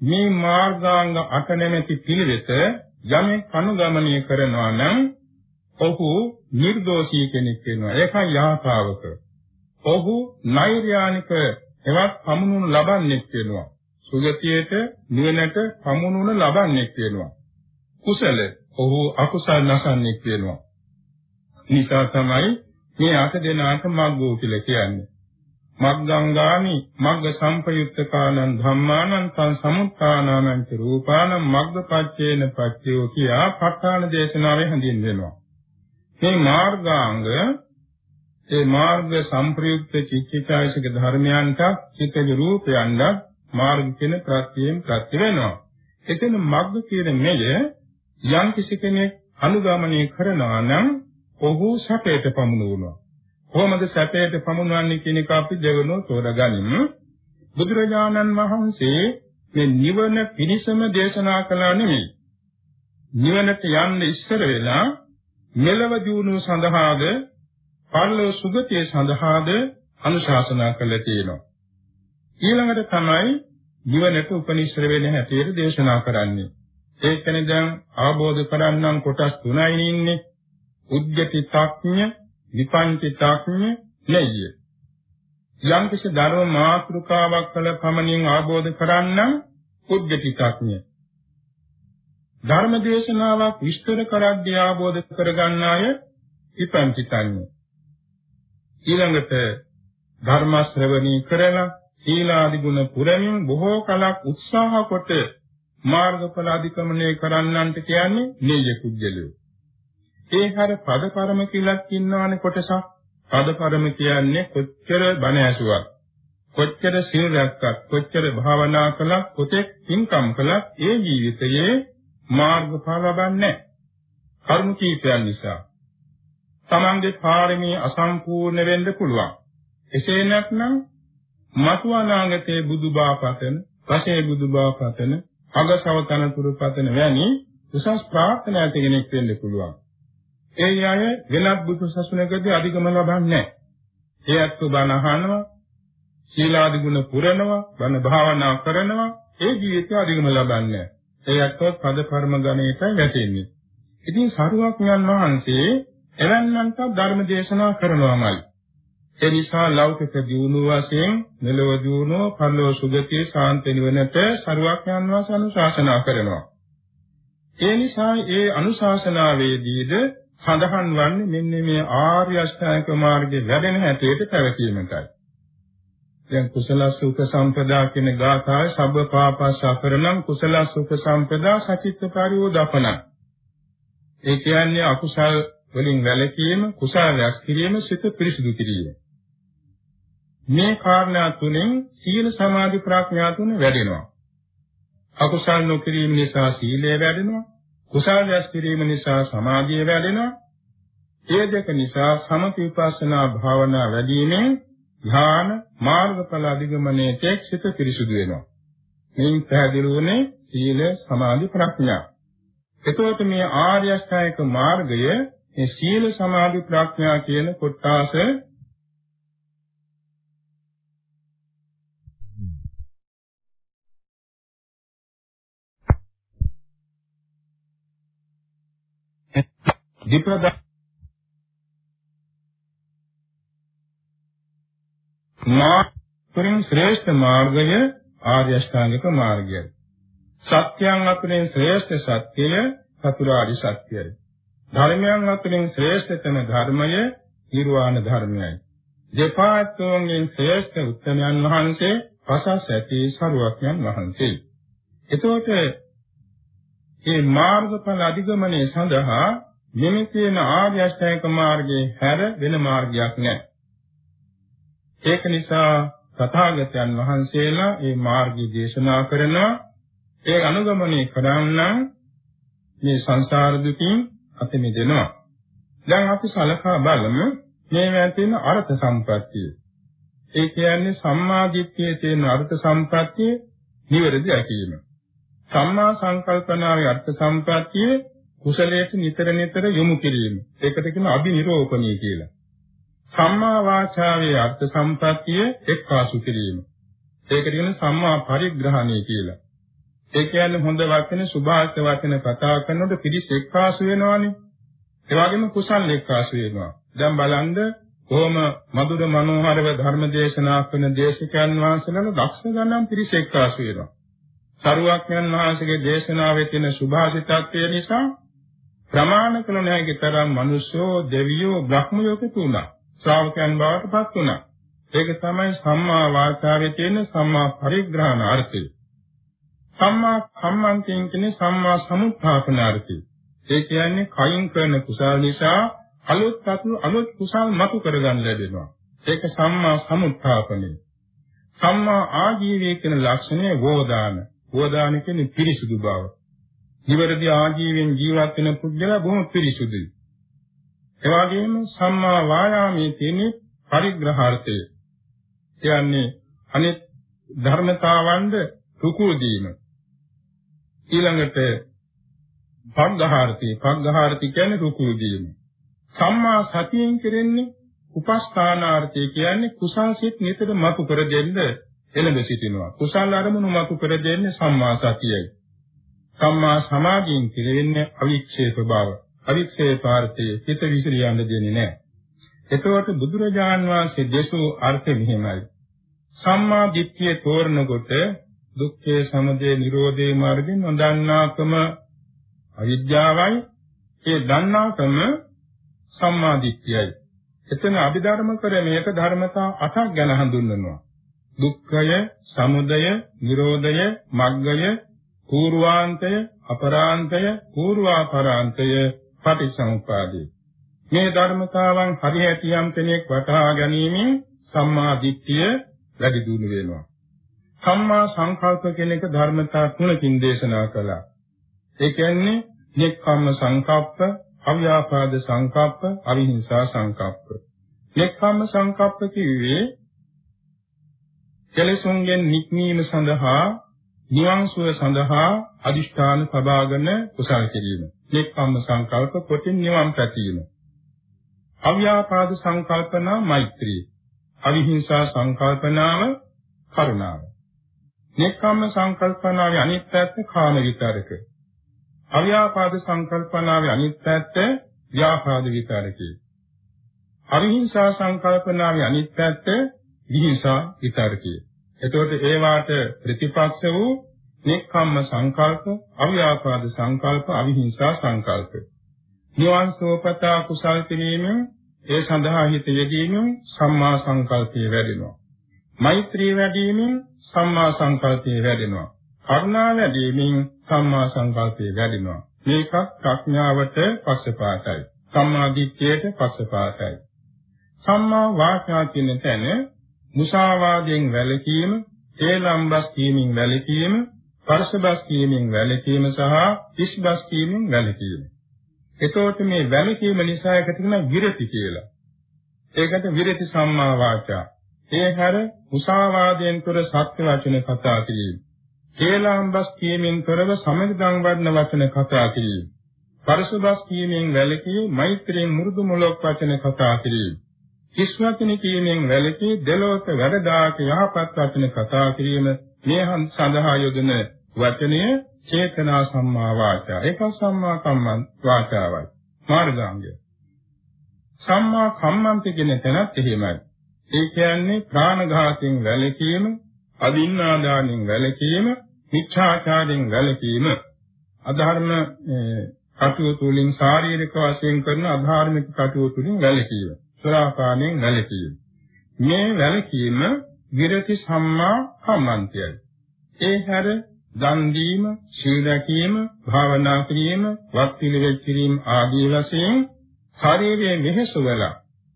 මේ මාර්ගාංග අට නැමැති පිළිවෙත යමෙක් අනුගමනය කරනවා නම් ඔහු නිර්දෝෂී කෙනෙක් වෙනවා. ඒකයි යහපාවක. ඔහු නෛර්යානික එවත් පමුණුන ලබන්නේ වෙනවා. සුගතියට නිවනට පමුණුන ලබන්නේ වෙනවා. කුසල ඔහු අකුසල් නැසන්නේ වෙනවා. නිසා තමයි මේ අට දෙනාට මග්ගෝ කියලා කියන්නේ. මග්ගංගානි මග්ග සම්පයුක්තකානං ධම්මානං තං සමුත්ථානානං ච රූපානං මග්ගපච්චේන පච්චයෝ කියා ප ဋ ාණ දේශනාවේ හඳින්වෙනවා. මේ මාර්ගාංග ඒ මාර්ග සම්ප්‍රයුක්ත චිත්තචෛසික ධර්මයන්ට චිත්තජ රූපයන්ට මාර්ග කියන ප්‍රත්‍යයෙන් ප්‍රත්‍ය වෙනවා. එතන මග්ග කියන මෙය යම් කිසි කෙනෙක් අනුගමනය කරනවා නම් ඔහු සැපයට පමුණුවනවා. කොහොමද සැපයට පමුණවන්නේ කියන එක අපි දෙවනෝ තෝරගනිමු. බුදුරජාණන් වහන්සේ මේ නිවන පිණිසම දේශනා කළා නෙමෙයි. නිවනට යන්න ඉස්සර වෙලා මෙලව දියුණුව සඳහාද පරලෝ සුගතිය සඳහාද අනුශාසනා කළා තියෙනවා. ඊළඟට තමයි නිවනට උපනිශ්‍ර වෙන හැටියට දේශනා කරන්නේ. ඒ කියන්නේ දැන් අවබෝධ කරගන්නම් කොටස් තුනයි ඉන්නේ. උද්ගති ත්‍ක්ඥ, විපංචි ත්‍ක්ඥ, නෙය්‍ය. යම් කිසි ධර්ම මාත්‍රකාවක් කළ පමණින් අවබෝධ කරගන්නම් උද්ගති ත්‍ක්ඥ. ධර්ම දේශනාවක් විස්තර කරද්දී අවබෝධ කරගන්න අය විපංචි ත්‍ක්ඥ. ඊළඟට ධර්ම ශ්‍රවණී කරලා සීලාදි ගුණ පුරමින් බොහෝ කලක් උත්සාහ කොට මාර්ගඵල අධිකමනය කරන්නන්ට කියන්නේ නීය කුජලියෝ. ඒ හර පදපරම කියලා ඉන්නවනේ කොටසක්. පදපරම කියන්නේ කොච්චර බණ ඇසුවක්. කොච්චර සීල රැක්කත් කොච්චර භාවනා කළත් කොතෙක් පින්කම් කළත් ඒ ජීවිතයේ මාර්ගඵල ලබන්නේ කර්ම කීපයන් නිසා තමන්ගේ පාරමී අසම්පූර්ණ වෙන්න පුළුවන්. එසේ නැත්නම් මතු අනාගතයේ බුදුබා පතන, පසේ බුදුබා පතන, අගසවතනතුරු පතන වැනි උසස් ප්‍රාර්ථනා ඇති කෙනෙක් වෙන්න පුළුවන්. ඒ අය වෙනත් බුදු සසුනකදී අධිගම ලබන්නේ නැහැ. ඒ අත්තු බණ අහනවා, සීලාදි ගුණ පුරනවා, බණ භාවනා කරනවා, ඒ ජීවිතය අධිගම ලබන්නේ නැහැ. ඒ අත්තු පද පරම ගණයට වැටෙන්නේ. ඉතින් සරුවක්ඥන් වහන්සේ එවන්නන්ට ධර්ම දේශනා කරනවාමයි. ඒ නිසා ලෞකික දියුණුව වශයෙන් මෙලොව දියුණුව, පරලොව සුගතිය, සාන්ත නිවනට සරුවක්ඥන් වහන්සේ අනුශාසනා කරනවා. ඒ නිසා ඒ අනුශාසනාවේදීද සඳහන් වන්නේ මෙන්න මේ ආර්ය අෂ්ටාංග මාර්ගයේ වැඩෙන හැටියට පැවතීමටයි. දැන් කුසල සුඛ සම්පදා කියන ගාථාවේ සබ්බ පාපස් අකරණම් කුසල සුඛ සම්පදා සචිත්ත පරිවෝදපන. ඒ කියන්නේ අකුසල් වලින් වැළකීම, කුසලයක් කිරීම, සිත පිරිසිදු කිරීම. මේ කාරණා තුනෙන් සීල සමාධි ප්‍රඥා තුන වැඩෙනවා. අකුසල් නොකිරීම නිසා සීලය වැඩෙනවා. කුසල රැස් කිරීම නිසා සමාධිය වැඩෙනවා. ඒ දෙක නිසා සමථ විපස්සනා භාවනා වැඩිමෙන් ධ්‍යාන මාර්ගඵල අධිගමනයේ සිත පිරිසුදු වෙනවා. මේන් පැහැදිලි වුණේ සීල සමාධි ප්‍රඥා. එතකොට මේ ආර්ය අෂ්ටායක මාර්ගය මේ සීල සමාධි ප්‍රඥා කියන කොටස විපද මාර්ගයෙන් ශ්‍රේෂ්ඨ මාර්ගය ආර්ය අෂ්ටාංගික මාර්ගයයි. සත්‍යයන් අතරින් ශ්‍රේෂ්ඨ සත්‍යය චතුරාර්ය සත්‍යයයි. ධර්මයන් අතරින් ශ්‍රේෂ්ඨතම ධර්මය නිර්වාණ ධර්මයයි. දෙපාත්වයෙන් ශ්‍රේෂ්ඨ උත්තමයන් වහන්සේ පසස් ඇති සරුවක්යන් වහන්සේ. එතකොට මේ මාර්ගඵල අධිගමනයේ සඳහා මෙමෙ තියෙන ආර්ය අෂ්ටාංගික මාර්ගයේ හැර වෙන මාර්ගයක් නැහැ. ඒක නිසා තථාගතයන් වහන්සේලා මේ මාර්ගය දේශනා කරනවා ඒ අනුගමනය කරන්නම් මේ සංසාර දුකින් අපි මිදෙනවා. දැන් අපි සලකා බලමු මේ තියෙන අර්ථ සම්ප්‍රත්‍යය. ඒ කියන්නේ සම්මා දිට්ඨියේ තියෙන අර්ථ සම්ප්‍රත්‍යය නිවැරදි ඇකීම. සම්මා සංකල්පනාවේ අර්ථ සම්ප්‍රත්‍යය කුසලයට නිතර නිතර යොමු කිරීම. ඒකට කියන අභිනිරෝපණී කියලා. සම්මා වාචාවේ අර්ථ සම්ප්‍රත්‍යය එක්කාසු කිරීම. ඒකට කියන සම්මා පරිග්‍රහණය කියලා. ඒ කියන්නේ හොඳ වචන සුභාෂිත වචන කතා කරනකොට පිළිස් එක්කාසු වෙනවානේ. ඒ වගේම කුසල් එක්කාසු වෙනවා. දැන් බලන්න කොහොම මధుර මනෝහරව ධර්ම දේශනා කරන දේශකයන් වහන්සේලා දක්ෂ ගණන් පිළිස් එක්කාසු වෙනවා. සරුවක්ඥන් වහන්සේගේ දේශනාවේ තියෙන සුභාෂිතත්වය නිසා ප්‍රමාණ කළ නොහැකි තරම් මිනිස්සෝ දෙවියෝ බ්‍රහ්මයෝ තුණා. ශ්‍රාවකයන් බවට පත් වුණා. ඒක තමයි සම්මා වාචාවේ තියෙන සම්මා පරිග්‍රහණ අර්ථය. සම්මා සම්මන්තයෙන් කියන්නේ සම්මා සමුත්ථාපන අර්ථය. ඒ කියන්නේ කයින් කරන කුසල නිසා අලුත් අතු අලුත් කුසල් මතු කරගන්න ලැබෙනවා. ඒක සම්මා සමුත්ථාපනය. සම්මා ආජීවයේ කියන ලක්ෂණය වෝදාන. වෝදාන කියන්නේ පිරිසුදු බව. නිවැරදි ආජීවයෙන් ජීවත් වෙන පුද්ගලයා බොහොම පිරිසුදුයි. ඒ වගේම සම්මා වායාමයේ තියෙන පරිග්‍රහාර්ථය. කියන්නේ අනිත් ධර්මතාවන්ද රුකු දීම. ඊළඟට පග්ඝාර්ථය පග්ඝාර්ථය කියන්නේ රුකු දීම. සම්මා සතියෙන් කෙරෙන්නේ උපස්ථානාර්ථය කියන්නේ කුසල් සිත් නිතර මතු කර දෙන්න එළඹ සිටිනවා. කුසල් අරමුණු මතු කර දෙන්නේ සම්මා සතියයි. සම්මා සමාධියෙන් කෙරෙන්නේ අවික්ෂේප පරික්ෂේ පාර්ථේ සිත විසිරී යන්න දෙන්නේ නැහැ. එතකොට බුදුරජාන් වහන්සේ දේශෝ අර්ථය මෙහිමයි. සම්මා දිට්ඨිය තෝරන කොට දුක්ඛේ සමුදය නිරෝධේ මාර්ගෙන් නොදන්නාකම අවිද්‍යාවයි ඒ දන්නාකම සම්මා දිට්ඨියයි. එතන අභිධර්ම ක්‍රමයක ධර්මතා අටක් ගැන හඳුන්වනවා. දුක්ඛය, සමුදය, නිරෝධය, මග්ගය, పూర్වාන්තය, අපරාන්තය, పూర్වාපරාන්තය පටිච්චසමුප්පාදේ. මේ ධර්මතාවන් හරිහැටි යම් කෙනෙක් වටහා ගැනීමෙන් සම්මා දිට්ඨිය වැඩි දියුණු වෙනවා. සම්මා සංකල්ප කියන එක ධර්මතා තුනකින් දේශනා කළා. ඒ කියන්නේ නෙක්ඛම්ම සංකප්ප, අව්‍යාපාද සංකප්ප, අවිහිංසා සංකප්ප. නෙක්ඛම්ම සංකප්ප කිව්වේ කෙලෙසුන්ගෙන් නික්මීම සඳහා නිවන් සුව සඳහා අදිෂ්ඨාන සබාගෙන කුසල් කිරීම. නෙක්ඛම්ම සංකල්ප කොටින් නිවන් පැතීම. අව්‍යාපාද සංකල්පනා මෛත්‍රී. අවිහිංසා සංකල්පනාව කරුණාව. නෙක්ඛම්ම සංකල්පනාවේ අනිත් පැත්ත කාම විතරක. අව්‍යාපාද සංකල්පනාවේ අනිත් පැත්ත ව්‍යාපාද විතරකේ. අවිහිංසා සංකල්පනාවේ අනිත් පැත්ත විහිංසා විතරකේ. එතකොට ඒ වාට ප්‍රතිපක්ෂ වූ නෙක්ඛම්ම සංකල්ප, අව්‍යාපාද සංකල්ප, අවිහිංසා සංකල්ප. නිවන් සෝපතා කුසල් කිරීමෙන් ඒ සඳහා හිත යෙදීමෙන් සම්මා සංකල්පය වැඩෙනවා. මෛත්‍රී වැඩිවීමෙන් සම්මා සංකල්පය වැඩෙනවා. කරුණා වැඩිවීමෙන් සම්මා සංකල්පය වැඩෙනවා. මේක ප්‍රඥාවට පස්සපාතයි. සම්මා දිට්ඨියට පස්සපාතයි. සම්මා වාචා කියන තැන මුසාවාදයෙන් වැළකීම, හේලම්බස් කීමෙන් වැළකීම, පරසබස් කීමෙන් වැළකීම සහ ඉස්බස් කීමෙන් වැළකීම. එතකොට මේ වැළකීම නිසා එකට කියන විරති කියලා. ඒකට විරති සම්මා වාචා. ඒ හැර මුසාවාදයෙන් තොර සත්‍ය වචන කතා කිරීම. හේලම්බස් කීමෙන් තොරව සමගදම් වඩන වචන කතා කිරීම. පරසබස් කීමෙන් වැළකී මෛත්‍රියෙන් මුරුදු මොලොක් වචන කතා කිරීම. කිස්වචන කීමෙන් වැළකී දෙලොක වැඩදාක යහපත් වචන කතා කිරීම මේ සඳහා යොදන වචනය චේතනා සම්මා වාචා ඒක සම්මා කම්මං වාචාවයි. මාර්ගාංගය. සම්මා කම්මන්ත කියන තැනත් එහෙමයි. ඒ කියන්නේ ප්‍රාණඝාතයෙන් වැළකීම අදින්නාදානෙන් වැළකීම මිච්ඡාචාරයෙන් වැළකීම. අධර්ම කටයුතු වලින් ශාරීරික වශයෙන් කරන අධාර්මික කටයුතු වලින් වැළකීම. සුරාපානයෙන් වැළකීම. මේ වැළකීම විරති සම්මා කම්මන්තයයි. ඒ හැර දන් දීම, සීල රැකීම, භාවනා කිරීම, වත් පිළිවෙත් කිරීම ආදී වශයෙන් ශරීරයේ මෙහෙසවල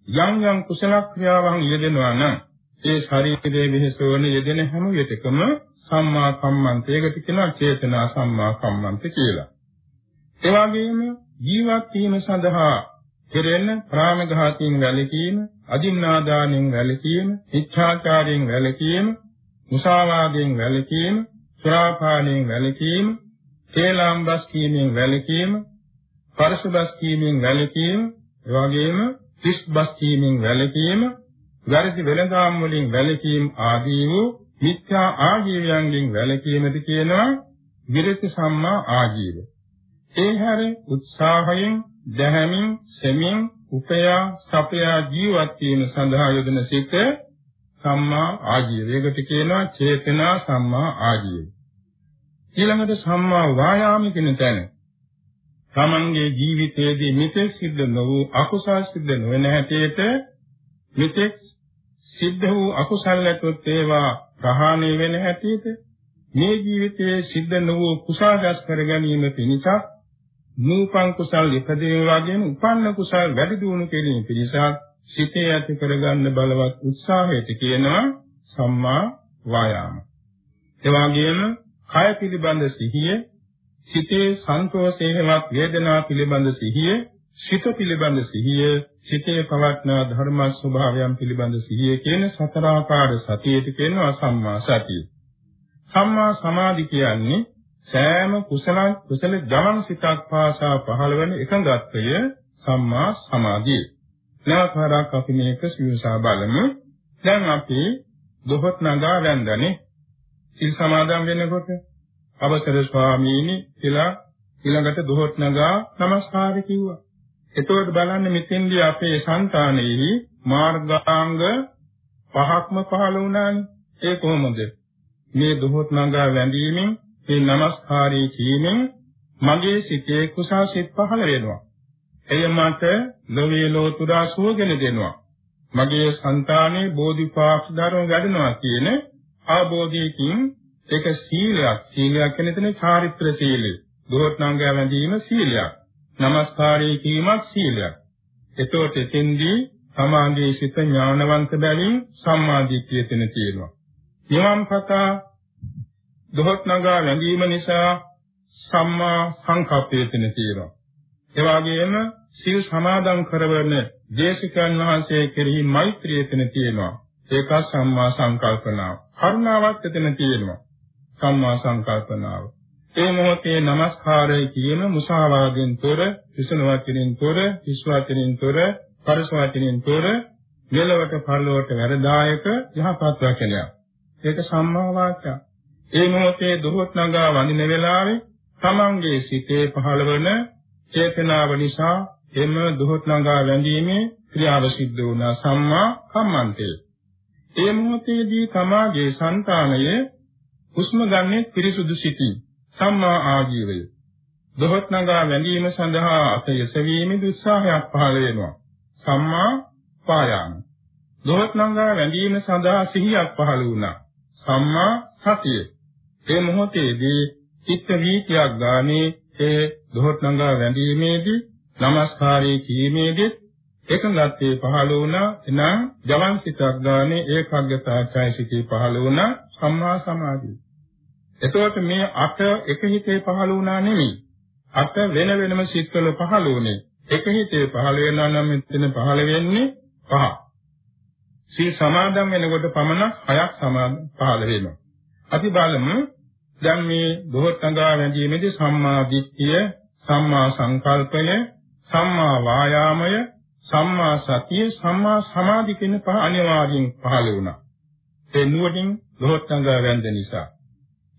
යම් යම් කුසල ක්‍රියාවන් යෙදෙනවා නම් ඒ ශරීරයේ මෙහෙසවන යෙදෙන හැම විටකම සම්මා කම්මන්තයකට කියනවා චේතනා සම්මා කම්මන්ත කියලා. ඒ වගේම ජීවත් වීම සඳහා කෙරෙන ප්‍රාණඝාතයෙන් වැළකීම, අදින්නාදානෙන් වැළකීම, ඉච්ඡාචාරයෙන් වැළකීම, මුසාවාදයෙන් වැළකීම, සුරාපානයෙන් වැළකීම, කේලාම්බස් කීමෙන් වැළකීම, පරසබස් කීමෙන් වැළකීම, එවැගේම තිස්බස් කීමෙන් වැළකීම, වැරදි වෙළඳාම් වලින් වැළකීම ආදී වූ මිත්‍යා ආජීවයන්ගෙන් වැළකීමද කියනවා විරති සම්මා ආජීව. ඒ හැර උත්සාහයෙන්, දැහැමින්, සෙමින්, උපයා, සපයා ජීවත් වීම සඳහා යොදන සිත සම්මා ආජීව. ඒකට කියනවා චේතනා සම්මා ආජීව. ඊළඟට සම්මා වායාම කියන තැන තමන්ගේ ජීවිතයේදී මෙතෙක් සිද්ධ නොවූ අකුසල් සිද්ධ නොවන හැටියට මෙතෙක් සිද්ධ වූ අකුසල් නැතොත් ඒවා ප්‍රහාණය වෙන හැටියට මේ ජීවිතයේ සිද්ධ නොවූ කුසල් රැස් කර ගැනීම පිණිස නූපන් කුසල් ඉපදීම වගේම උපන්න කුසල් වැඩි දියුණු කිරීම පිණිස සිතේ ඇති කරගන්න බලවත් උත්සාහයට කියනවා සම්මා වායාම. ඒ වගේම කය පිළිබඳ සිහිය, සිතේ සංතෝෂේවත් වේදනා පිළිබඳ සිහිය, සිත පිළිබඳ සිහිය, සිතේ පවත්නා ධර්ම ස්වභාවයන් පිළිබඳ සිහිය කියන සතර ආකාර සතියට කියනවා සම්මා සතිය. සම්මා සමාධි කියන්නේ සෑම කුසල කුසල ජවන් සිතක් පාසා පහළ වෙන එකඟත්වය සම්මා සමාධිය. ලාකාරක් අපි මේක සියුසා බලමු. දැන් අපි දොහොත් නගා වැන්දනේ සිල් සමාදන් වෙනකොට අවසර ස්වාමීනි කියලා ඊළඟට දොහොත් නගා নমස්කාර කිව්වා. එතකොට බලන්න මෙතෙන්දී අපේ సంతානෙහි මාර්ගාංග පහක්ම පහළ වුණානේ. ඒ කොහොමද? මේ දොහොත් නගා වැඳීමෙන් මේ নমස්කාරී කීමෙන් මගේ සිතේ කුසාසිත පහළ වෙනවා. එය මට නොවේ ලෝතුරා සුවගෙන දෙනවා. මගේ సంతානේ බෝධිපාක්ෂ ධර්ම වැඩනවා කියන ආબોධයකින් ඒක සීලයක්. සීලයක් කියන්නේ එතන චාරිත්‍ර සීලය. දෝත්නාංගය වැඳීම සීලයක්. නමස්කාරය කීමක් සීලයක්. එතකොට එතෙන්දී සමාධියේ සිත ඥානවන්ත බැවින් සම්මාදිට්ඨිය තෙන තියෙනවා. ඊවම්පතා දොහත් නගා වැඳීම නිසා සම්මා සංකප්පය තෙන තියෙනවා. ඒ වගේම සිල් සමාදන් කරවන දේශකයන් වහන්සේ කෙරෙහි මෛත්‍රිය තැන තියෙනවා. ඒක සම්මා සංකල්පනාව. කරුණාවත් එතන තියෙනවා. සම්මා සංකල්පනාව. ඒ මොහොතේ নমස්කාරය කියන මුසාවාදෙන් තොර, විසන වචනෙන් තොර, විශ්වාසයෙන් තොර, පරස වචනෙන් තොර, මෙලවට පරලොවට වැඩදායක යහපත් වචනයක්. ඒක සම්මා වාචා. ඒ මොහොතේ දුරොත් නගා වඳින වෙලාවේ තමන්ගේ සිතේ පහළවන චේතනාව නිසා එම දුහොත් නගා වැඳීමේ ක්‍රියාව සිද්ධ වුණා සම්මා කම්මන්තේ. ඒ මොහොතේදී තමාගේ సంతානයේ හුස්ම ගන්නේ පිරිසුදු සිටී. සම්මා ආජීවය. දොහොත් නගා වැඳීම සඳහා අත යසවීමේ උත්සාහයක් පහළ වෙනවා. සම්මා පායාම. දොහොත් නගා වැඳීම සඳහා සිහියක් පහළ වුණා. සම්මා සතිය. ඒ මොහොතේදී චිත්ත වීතියක් ගානේ ඒ දොහොත් නගා වැඳීමේදී নমස්කාරයේ කීමේදී එකඟත්වයේ පහළ වුණා එනම් ජවන් සිතක් ගානේ ඒකග්ගතාචෛසිකේ පහළ වුණා සම්මා සමාධිය. එතකොට මේ අට එක හිතේ පහළ වුණා නෙමෙයි. අට වෙන වෙනම සිත්වල පහළ වුණේ. එක හිතේ පහළ වෙනා නම් මෙතන පහළ වෙන්නේ පහ. සී සමාදම් වෙනකොට පමණක් හයක් සමාදම් පහළ වෙනවා. අපි බලමු දැන් මේ බොහෝත් අඟා වැඳීමේදී සම්මා දිට්ඨිය, සම්මා සංකල්පය, සම්මා වායාමය, සම්මා සතිය, සම්මා සමාධි කියන පහ අනිවාර්යෙන් පහළ වුණා. ඒ නුවණින් බොහෝත් අඟා වැඳ නිසා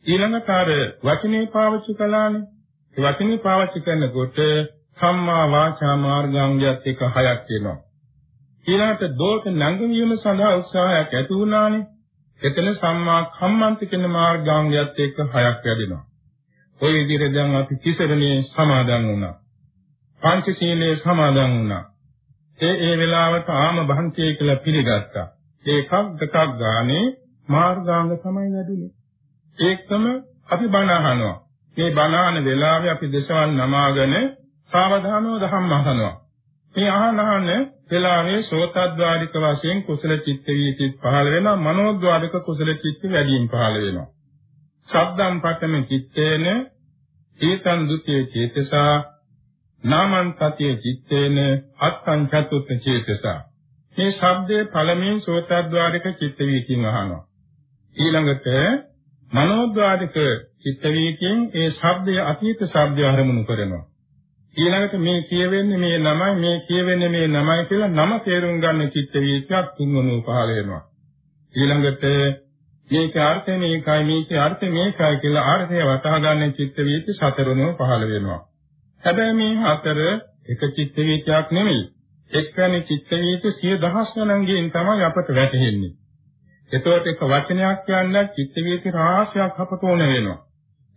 ඊළඟට අර වචනේ පාවිච්චි කළානේ. ඒ වචනේ පාවිච්චි කරනකොට සම්මා වාචා මාර්ගාංගයත් එක හයක් වෙනවා. ඊළඟට දෝෂ නැංගවීම සඳහා උත්සාහයක් ඇති වුණානේ. එතන සම්මා කම්මන්ත කියන මාර්ගාංගයත් එක්ක හයක් වැඩෙනවා. ওই විදිහට දැන් අපි කිසරණේ සමාදන් වුණා. පංචශීලයේ සමාදන් වුණා. ඒ ඒ වෙලාවට ආම භංකේ කියලා පිළිගත්තා. ඒකක් දෙකක් ගානේ මාර්ගාංග තමයි වැඩිනේ. ඒකම අපි බණ අහනවා. මේ බණ අහන වෙලාවේ අපි දේශවන් නමාගෙන සාවධානව ධම්ම අහනවා. මේ අහන අහන වෙලාවේ සෝතද්්වාරික වශයෙන් කුසල චිත්ත වීතිත් පහළ වෙනවා මනෝද්වාරික කුසල චිත්ත වැඩිම පහළ වෙනවා. ශබ්දම් පඨම චිත්තේන ඒතං ဒ ුතිය චේතසා නාමං තතිය චිත්තේන අත්තං චතුත්ථ චේතසා මේ ශබ්දයේ පළමුවෙන් සෝතද්්වාරික චිත්ත වීතින් අහනවා. ඊළඟට මනෝද්වාරික චිත්ත වීතියෙන් ඒ ශබ්දය අතීත ශබ්දය අරමුණු කරනවා. ඊළඟට මේ කියවෙන්නේ මේ නමයි මේ කියවෙන්නේ මේ නමයි කියලා නම තේරුම් ගන්න චිත්ත වීතියක් තුන්වනුව පහළ වෙනවා. ඊළඟට මේකේ අර්ථය මේකයි මේකේ අර්ථය මේකයි කියලා අර්ථය වටහා ගන්න චිත්ත වීති සතරවෙනිව පහළ වෙනවා. හැබැයි මේ හතර එක චිත්ත වීතියක් නෙමෙයි. එක්වැනි චිත්ත වීති සිය දහස් ගණන්ගෙන් තමයි අපට වැටහෙන්නේ. එතකොට එක වචනයක් කියන්න චිත්ත වීති රාශියක් අපට ඕන වෙනවා.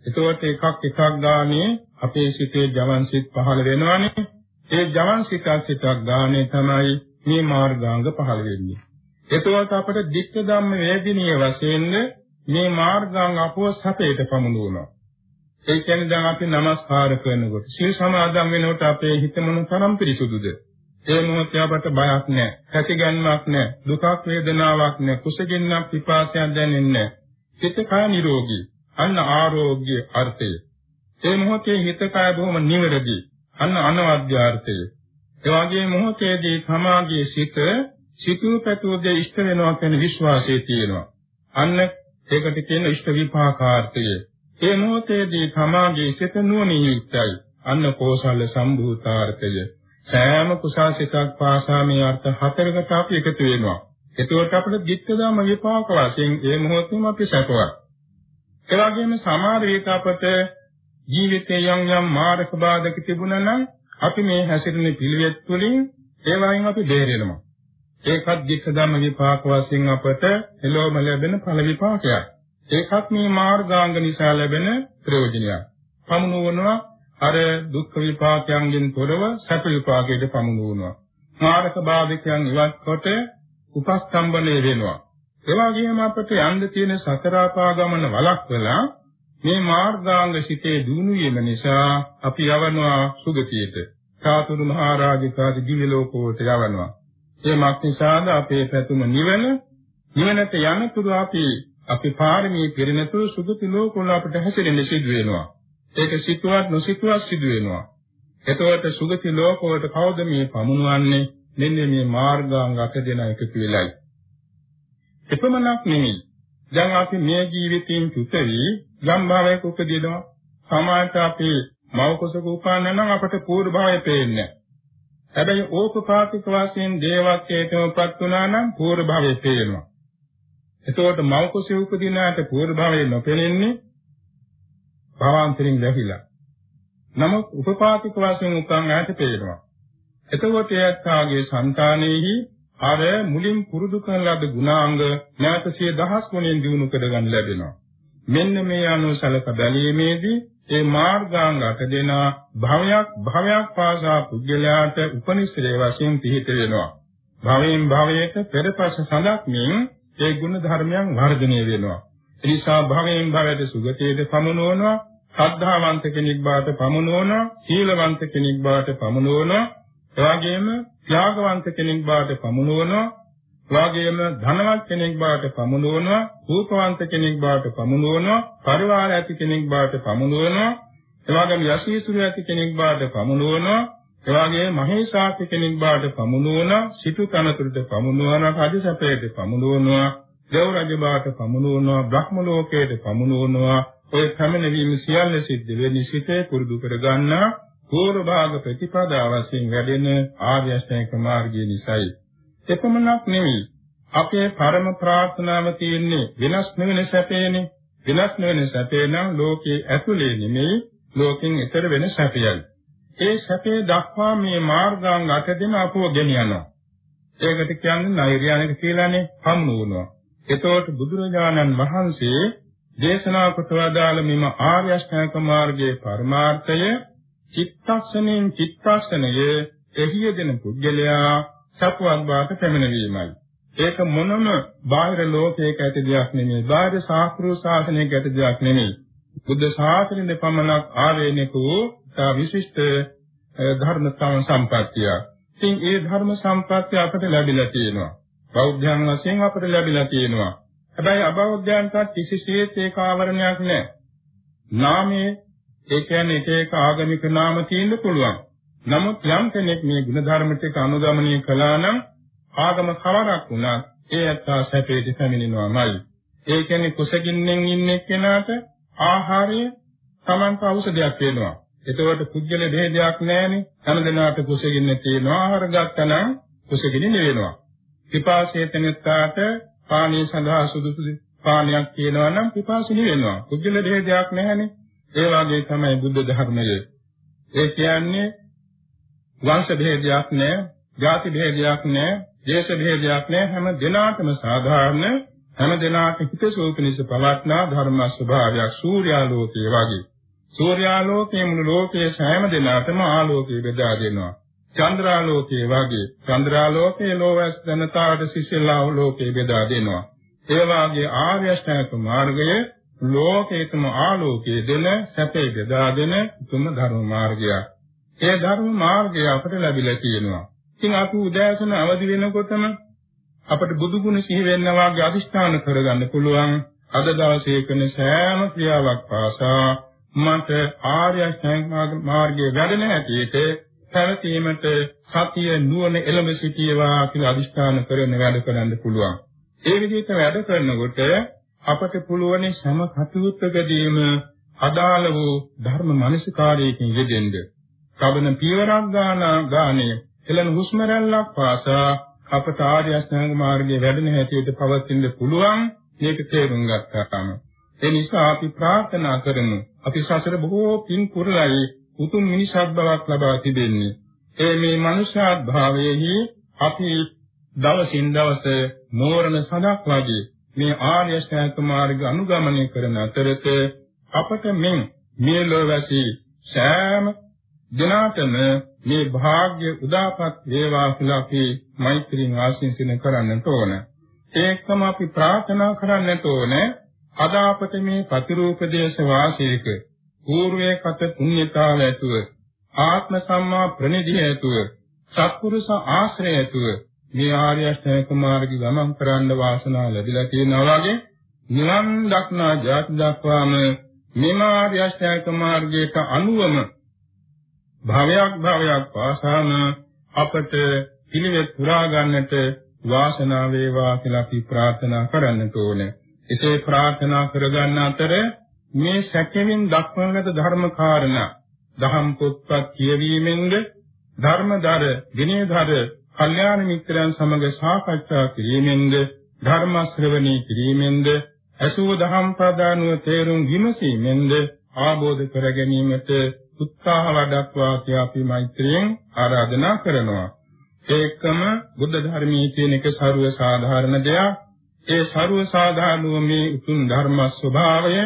එතකොට එකක් එකක් ගානේ අපේ සිතේ ජවන් සිත් පහළ වෙනවානේ. ඒ ජවන් සිතක් සිතක් ගානේ තමයි මේ මාර්ගාංග පහළ වෙන්නේ. එතකොට අපට ධිට්ඨ ධම්ම වේදිනිය වශයෙන් මේ මාර්ගාංග අපව සැපයට පමුණුවනවා. ඒ කියන්නේ දැන් අපි নমස්කාර කරනකොට සීල් සමාදන් වෙනකොට අපේ හිත මොන තරම් පිරිසුදුද? ඒ මොහොතේ අපට බයක් නැහැ, හැකියගන්නක් නැහැ, දුකක් වේදනාවක් නැහැ, කුසගින්නක් පිපාසයක් දැනෙන්නේ නැහැ. චිත්ත කය නිරෝගී. අන්න ආරෝග්‍ය අර්ථය. ඒ මොහොතේ හිත කය බොහොම නිවැරදි. අන්න අනවද්‍ය අර්ථය. ඒ වගේ මොහොතේදී සමාගයේ සිත සිතූ පැතුූ දේ ඉෂ්ට වෙනවා කියන විශ්වාසය තියෙනවා. අන්න ඒකට කියන ඉෂ්ට විපාකාර්ථය. ඒ මොහොතේදී සමාගයේ සිත නුවණින් යුක්තයි. අන්න කෝසල සම්භූතාර්ථය. සෑම කුසාසිතක් පාසා මේ අර්ථ හතරකට අපි එකතු වෙනවා. එතකොට අපිට ධිට්ඨ ධම්ම විපාක වශයෙන් ඒ මොහොතේම අපි සැපවත්. ඒ වගේම සමහර විට අපට ජීවිතයේ යම් යම් මාරක බාධක තිබුණා නම් අපි මේ හැසිරෙන පිළිවෙත් තුළින් ඒවායින් අපි බේරෙනවා. ඒකත් ධික්ක ධම්ම විපාක වශයෙන් අපට එළොම ලැබෙන ඵල විපාකයක්. ඒකත් මේ මාර්ගාංග නිසා ලැබෙන ප්‍රයෝජනයක්. පමුණුවනවා අර දුක්ඛ විපාකයන්ගෙන් තොරව සැප විපාකයට පමුණුවනවා. මාරක බාධකයන් ඉවත් කොට උපස්තම්බණය වෙනවා. ඒ වගේම අපට යන්න තියෙන සතර ආපාගමන වළක්වලා මේ මාර්ගාංග සිතේ දිනු වීම නිසා අපි යවනවා සුගතියට. සාතුරු මහරජාගේ දිව්‍ය ලෝකෝට යවනවා. ඒ මක්නිසාද අපේ පැතුම නිවන නිවනට යනතුරු අපි අපි පාරමී පිරිනතුරු සුගති ලෝකවල අපිට හැසිරෙන්න සිදු වෙනවා. ඒක සිතුවත් නොසිතුවත් සිදු වෙනවා. එතකොට සුගති ලෝකවලට කවුද මේ පමුණවන්නේ? මෙන්න මේ මාර්ගාංග අට දෙන එකතු වෙලයි. එපමණක් නෙමෙයි. දැන් අපි මේ ජීවිතයෙන් චුත වී යම් භාවයක උපදිනවා. සමාජයට අපි මව කුසක උපන්න නම් අපට පූර්ව භාවය පේන්නේ හැබැයි ඕපපාතික වශයෙන් දේවත්වයටමපත් වුණා නම් පූර්ව භාවය පේනවා. එතකොට මව කුසෙ උපදිනාට පූර්ව භාවය නොපෙනෙන්නේ භාවාන්තරින් ලැබිලා. නමුත් උපපාතික වශයෙන් උපන් ඈට පේනවා. එතකොට එයාගේ సంతානෙහි අර මුලින් පුරුදු කරන ලද ගුණාංග නැවතසිය දහස් ගුණෙන් දිනු කරගන්න ලැබෙනවා. මෙන්න මේ අනුසලක බැලීමේදී ඒ මාර්ගාංග අට දෙනා භවයක් භවයක් පාසා පුද්ගලයාට උපනිශ්‍රේ වශයෙන් පිහිට වෙනවා. භවයෙන් භවයට පෙරපස සඳක්මින් ඒ ගුණ ධර්මයන් වර්ධනය වෙනවා. එනිසා භවයෙන් භවයට සුගතියට පමුණවනවා, ශ්‍රද්ධාවන්ත කෙනෙක් බවට පමුණවනවා, සීලවන්ත කෙනෙක් බවට පමුණවනවා, එවාගෙම ත්‍යාගවන්ත කෙනෙක් බවට පමුණුවනවා වාගේම ධනවත් කෙනෙක් බවට පමුණුවනවා රූපවන්ත කෙනෙක් බවට පමුණුවනවා පරිවාර ඇති කෙනෙක් බවට පමුණුවනවා එවාගේම යසීසුරු ඇති කෙනෙක් බවට පමුණුවනවා එවාගේම මහේශාක්‍ය කෙනෙක් බවට පමුණුවනවා සිටු තනතුරට පමුණුවනවා රජසපයට පමුණුවනවා දෙව් රජ බවට පමුණුවනවා බ්‍රහ්ම ලෝකයට පමුණුවනවා ඔය පැමිණීම සියල්ල සිද්ධ වෙන්නේ සිතේ පුරුදු කර ගන්නා පූර්ව භාග ප්‍රතිපදා වශයෙන් වැඩෙන ආර්ය අෂ්ටාංග මාර්ගය නිසායි. එපමණක් නෙවෙයි අපේ පරම ප්‍රාර්ථනාව තියෙන්නේ වෙනස් නොවන සැපේනේ. වෙනස් නොවන සැපේ නම් ලෝකයේ ඇතුලේ නෙමෙයි ලෝකෙන් ඈතර වෙන සැපයයි. ඒ සැපේ දක්වා මේ මාර්ගාංග අට දෙන අපව ගෙනියනවා. ඒකට කියන්නේ නෛර්යානික කියලානේ හම්බුනවා. එතකොට බුදුරජාණන් වහන්සේ දේශනා කොට වදාළ මෙම ආර්ය අෂ්ටාංග මාර්ගයේ පරමාර්ථය චිත්තක්ෂණයෙන් චිත්තක්ෂණයේ එහි යෙදෙන පුද්ගලයා සත්වත් බවට පැමිණීමයි. ඒක මොනම බාහිර ලෝකයක ඇති දෙයක් නෙමෙයි. බාහිර ශාස්ත්‍රීය ශාසනයක ඇති දෙයක් නෙමෙයි. බුද්ධ ශාසනයේ පමණක් ආවේනිකෝ තා විශිෂ්ට ධර්මතාව සම්පත්තිය. ඉතින් ඒ ධර්ම සම්පත්තිය අපට ලැබිලා තියෙනවා. බෞද්ධයන් වශයෙන් අපට ලැබිලා තියෙනවා. හැබැයි අබෞද්ධයන්ට කිසිසේත් ඒක ආවරණයක් නැහැ. නාමයේ ඒ කියන්නේ එක එක ආගමික නාම තියෙන්න පුළුවන්. නමුත් යම් කෙනෙක් මේ ಗುಣධර්ම ටික අනුගමනය කළා නම් ආගම කවරක් වුණත් ඒ අත්තා සැපේට පැමිණෙනවාමයි. ඒ කියන්නේ කුසගින්නෙන් ඉන්නේ කෙනාට ආහාරය Tamanට ඖෂධයක් වෙනවා. එතකොට කුජල දෙයක් නැහැනේ. හැමදෙනාට කුසගින්න තියෙනවා. ආහාර ගත්තනම් කුසගින්න නෙවෙනවා. පිපාසය තැනත්තාට පානීය සඳහා සුදුසු පානයක් තියෙනවා නම් පිපාසය නෙවෙනවා. කුජල දෙයක් නැහැනේ. ඒ වගේ තමයි බුද්ධ ධර්මයේ. ඒ කියන්නේ වංශ භේදයක් නැහැ, ಜಾති භේදයක් නැහැ, දේශ භේදයක් නැහැ. හැම දිනාටම සාධාරණ හැම දිනාට හිතසුව පිණිස පවත්නා ධර්ම ස්වභාවයක් සූර්යාලෝකයේ වගේ. සූර්යාලෝකයේ මුළු ලෝකයේ සෑම දිනාටම ආලෝකය බෙදා දෙනවා. චන්ද්‍රාලෝකයේ වගේ චන්ද්‍රාලෝකයේ ලෝවැස් ජනතාවට සිසිලාලෝකයේ බෙදා දෙනවා. ඒ වාගේ ආර්ය අෂ්ටාංග මාර්ගයේ ලෝකේතම ආලෝකයේ දෙන සැපේ බෙදා දෙන උතුම් ධර්ම මාර්ගයක්. ඒ ධර්ම මාර්ගය අපට ලැබිලා තියෙනවා. ඉතින් අපි උදෑසන අවදි වෙනකොටම අපට බුදු ගුණ සිහි වෙනවා වගේ අදිෂ්ඨාන කරගන්න පුළුවන්. අද දවසේ කරන සෑම ක්‍රියාවක් පාසා මට ආර්ය මාර්ගයේ වැඩෙන හැටියට පැවතීමට සතිය නුවණ එළඹ සිටියවා කියලා අදිෂ්ඨාන කරන වැඩ කරන්න පුළුවන්. ඒ විදිහට වැඩ කරනකොට අපට පුළුවන් සම කටයුත්තකදීම අදාළ වූ ධර්ම මනසිකාරයකින් යෙදෙන්න. කබන පියවරක් ගාන ගානේ එළන හුස්ම රැල්ලක් පාසා අපට ආර්ය අෂ්ටාංග මාර්ගයේ වැඩෙන හැටියට පවතින්න පුළුවන් මේක තේරුම් ගත්තාම ඒ නිසා අපි ප්‍රාර්ථනා කරමු. අපි සසර බොහෝ පින් පුරලයි උතුම් මිනිසත් බවක් ලබා තිබෙන්නේ. ඒ මේ මනුෂ්‍යත් භාවයේහි අපි දවසින් දවස මෝරණ සදක් වගේ මේ ආර්ය ශ්‍රේෂ්ඨ මාර්ග අනුගමනය කරන අතරත අපට මෙන් මේ ලෝවැසි සෑම දිනාටම මේ වාග්ය උදාපත් වේවා කියලා අපි මෛත්‍රියෙන් ආශිර්වාද කරන්නට ඕන. ඒකම අපි ප්‍රාර්ථනා කරන්නට ඕන. අද අපට මේ ප්‍රතිරූප දේශ වාසයක పూర్වයේ කත පුණ්‍යතාව ඇතුව ආත්ම සම්මා ප්‍රණිධිය ඇතුව සත්පුරුෂ ආශ්‍රය ඇතුව මේ ආර්ය අෂ්ටාංග මාර්ගය ගමන් කරන්න වාසනාව ලැබිලා තියෙනවා වගේ නිවන් දක්නා ජාති දක්වාම මේ ආර්ය අෂ්ටාංග මාර්ගයට අනුවම භවයක් භවයක් පාසාම අපට පිළිවෙත් පුරා ගන්නට වාසනාව වේවා කියලා අපි ප්‍රාර්ථනා කරන්නට ඕනේ. එසේ ප්‍රාර්ථනා කරගන්න අතර මේ සැකෙමින් දක්වන ලද ධර්ම කාරණා දහම් පොත්පත් කියවීමෙන්ද ධර්මදර විනයදර කල්යාණ මිත්‍රයන් සමග සාකච්ඡා කිරීමෙන්ද ධර්ම ශ්‍රවණී කිරීමෙන්ද අසුව දහම් ප්‍රදානුව තේරුම් විමසීමෙන්ද ආબોධ කර ගැනීමට උත්සාහ දක්වා කිය අපි මෛත්‍රියෙන් ආරාධනා කරනවා. ඒකම බුද්ධ ධර්මයේ තියෙන එක ਸਰව සාධාරණ දෙයක්. ඒ ਸਰව සාධාරණව මේ උතුම් ධර්ම ස්වභාවය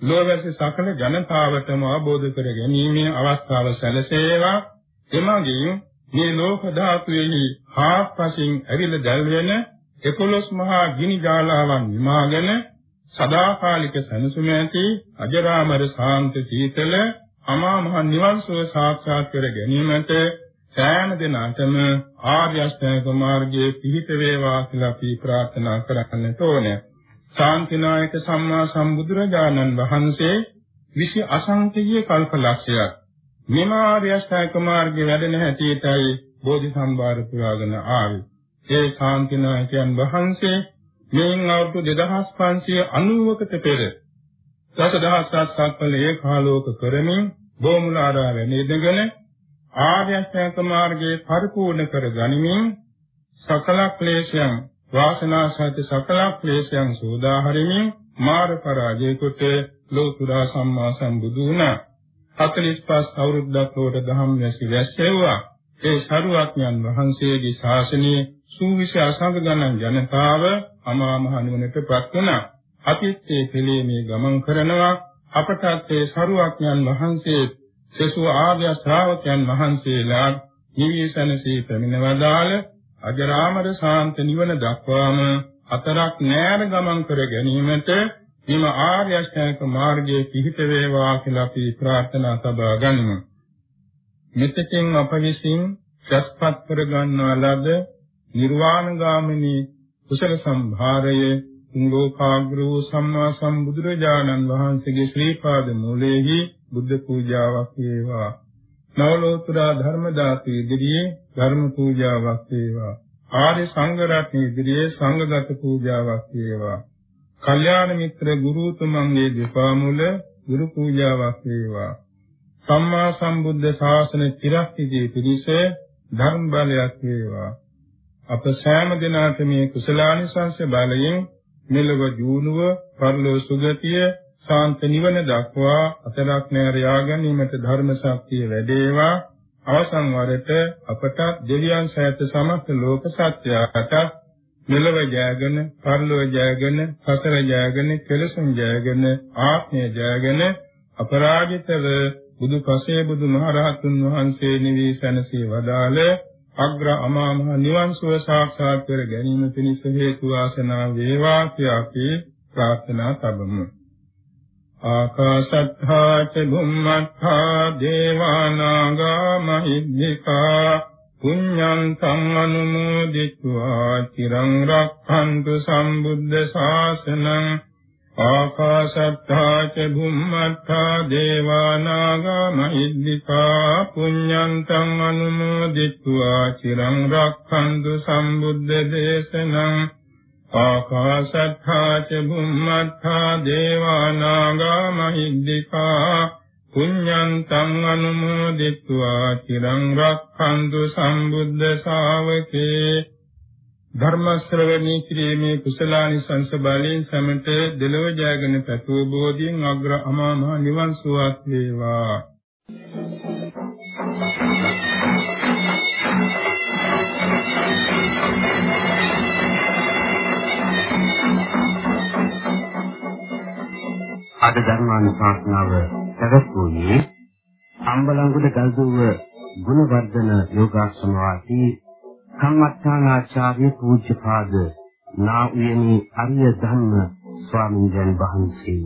ලෝකයේ සකල ජනතාවටම අවබෝධ කර ගැනීමේ අවස්ථාව සැලසේවා. එමගින් මේ ලෝක ධාතුෙහි හාත්පසින් ඇවිල දැල්වෙන 11 මහා ගිනි ජාලාවන් විමාගෙන සදාකාලික සනසුම ඇති අජරාමර සාන්ත සීතල අමා මහ නිවන් සුව සාක්ෂාත් කර ගැනීමට සෑම දිනකටම ආර්ය අෂ්ටාංග මාර්ගයේ පිහිට වේවා කියලා අපි ප්‍රාර්ථනා කරන්නට ඕනේ. ශාන්තිනායක සම්මා සම්බුදුරජාණන් වහන්සේ විසි අසංකේය කල්පලක්ෂයක් මෙම ආර්ය අෂ්ටාංග මාර්ගයේ වැඩෙන හැටියටයි බෝධි සම්භාර පුරාගෙන ආවේ. ඒ ශාන්තිනායකයන් වහන්සේ මෙයින් අවුරුදු 2590කට පෙර දසදහසක් සක්වල ඒකාලෝක කරමින් බෝමුලාරාවේ නිදගෙන ආර්ය අෂ්ටාංග මාර්ගයේ පරිපූර්ණ කර ගනිමින් සකල ක්ලේශයන් වාසනා සහිත සකල ක්ලේශයන් සෝදා හරිමින් මාර පරාජය කොට ලෝතුරා සම්මා සම්බුදු වුණා. 45 අවුරුද්දක් උඩ දහම් වැසි වැස්සෙව්වා ඒ ශරුවඥන් වහන්සේගේ ශාසනයේ සූවිසි අසංග ගණන් ජනතාව අමා මහ නිවනටපත් වුණා. අතිත්තේ පිළේ මේ ගමන් කරනවා. අපටත් ඒ සරුවඥන් වහන්සේ සසු ආර්ය ශ්‍රාවකයන් වහන්සේලා නිවිසනසී පැමිණවදාල අජරාමර ශාන්ත නිවන දක්වාම අතරක් නෑර ගමන් කර ගැනීමට මෙම ආර්ය අෂ්ටාංග මාර්ගයේ පිහිට වේවා කියලා අපි ප්‍රාර්ථනා සබා ගනිමු. මෙතෙකින් අප විසින් රැස්පත් කර ගන්නා ලද නිර්වාණ ගාමිනී කුසල සම්භාරයේ ලෝකාග්‍ර වූ සම්මා සම්බුදුරජාණන් වහන්සේගේ ශ්‍රී පාද මූලයේහි බුද්ධ පූජාවක් වේවා. නවලෝතර ධර්ම දාතු ඉදිරියේ ධර්ම පූජාවක් වේවා. ආර්ය සංඝ රත්න ඉදිරියේ සංඝගත පූජාවක් වේවා. කල්යාණ මිත්‍ර ගුරුතුමන්ගේ දෙපා මුල ගුරු පූජාවක් වේවා. සම්මා සම්බුද්ධ ශාසන චිරස්ථිතී පිරිස ධර්ම බලයක් වේවා. අප සෑම දිනකට මේ කුසලානිසංස බලයෙන් මෙලොව ජීවුව පරලෝ සුගතිය ශාන්ත නිවන දක්වා අතරක් නෑර යා ගැනීමට ධර්ම ශක්තිය වැඩේවා. අවසන් වරට අපට දෙවියන් සහිත සමස්ත ලෝක සත්‍යයට මෙලොව ජයගෙන පරලොව ජයගෙන සසර ජයගෙන කෙලසුන් ජයගෙන ආත්මය ජයගෙන අපරාජිතව බුදු පසේ බුදු මහරහතුන් වහන්සේ නිවී සැනසී වදාළ අග්‍ර අමාමහ නිවන් සුව සාක්ෂාත් කර ගැනීම පිණිස හේතු වාසනා වේවා කියා අපි ප්‍රාර්ථනා කරමු. ආකාශත්ථා ච බුම්මත්ථා දේවානාගා මහිද්దికා පුඤ්ඤං තං අනුමෝදිත්වා චිරං රක්ඛන්තු සම්බුද්ධ ශාසනං ආකාශත්තා ච භුම්මත්තා දේවානාගා මහිද්దికා පුඤ්ඤන්තං අනුමෝදිත්වා චිරං රක්ඛන්තු සම්බුද්ධ දේශනං ආකාශත්තා ච භුම්මත්තා දේවානාගා මහිද්దికා පුඤ්ඤන්තං අනුමෝදිත්වා චිරං රක්ඛන්තු සම්බුද්ධ ශාවකේ ධර්ම ශ්‍රවණී කිරීමේ කුසලානිසංස බලයෙන් සමට දෙලොව ජයගෙන පැතුව බෝධියෙන් අග්‍ර අමා මහ නිවන් සුවත් වේවා. අද ධර්මානුශාසනාව පැවැත්වුවේ අම්බලංගුඩ ගල්දුව ගුණවර්ධන යෝගාශ්‍රම වාසී සම්වත්තානාචාර්ය පූජ්‍යපාද නා උයනී අරිය ධම්ම ස්වාමීන් වහන්සේ.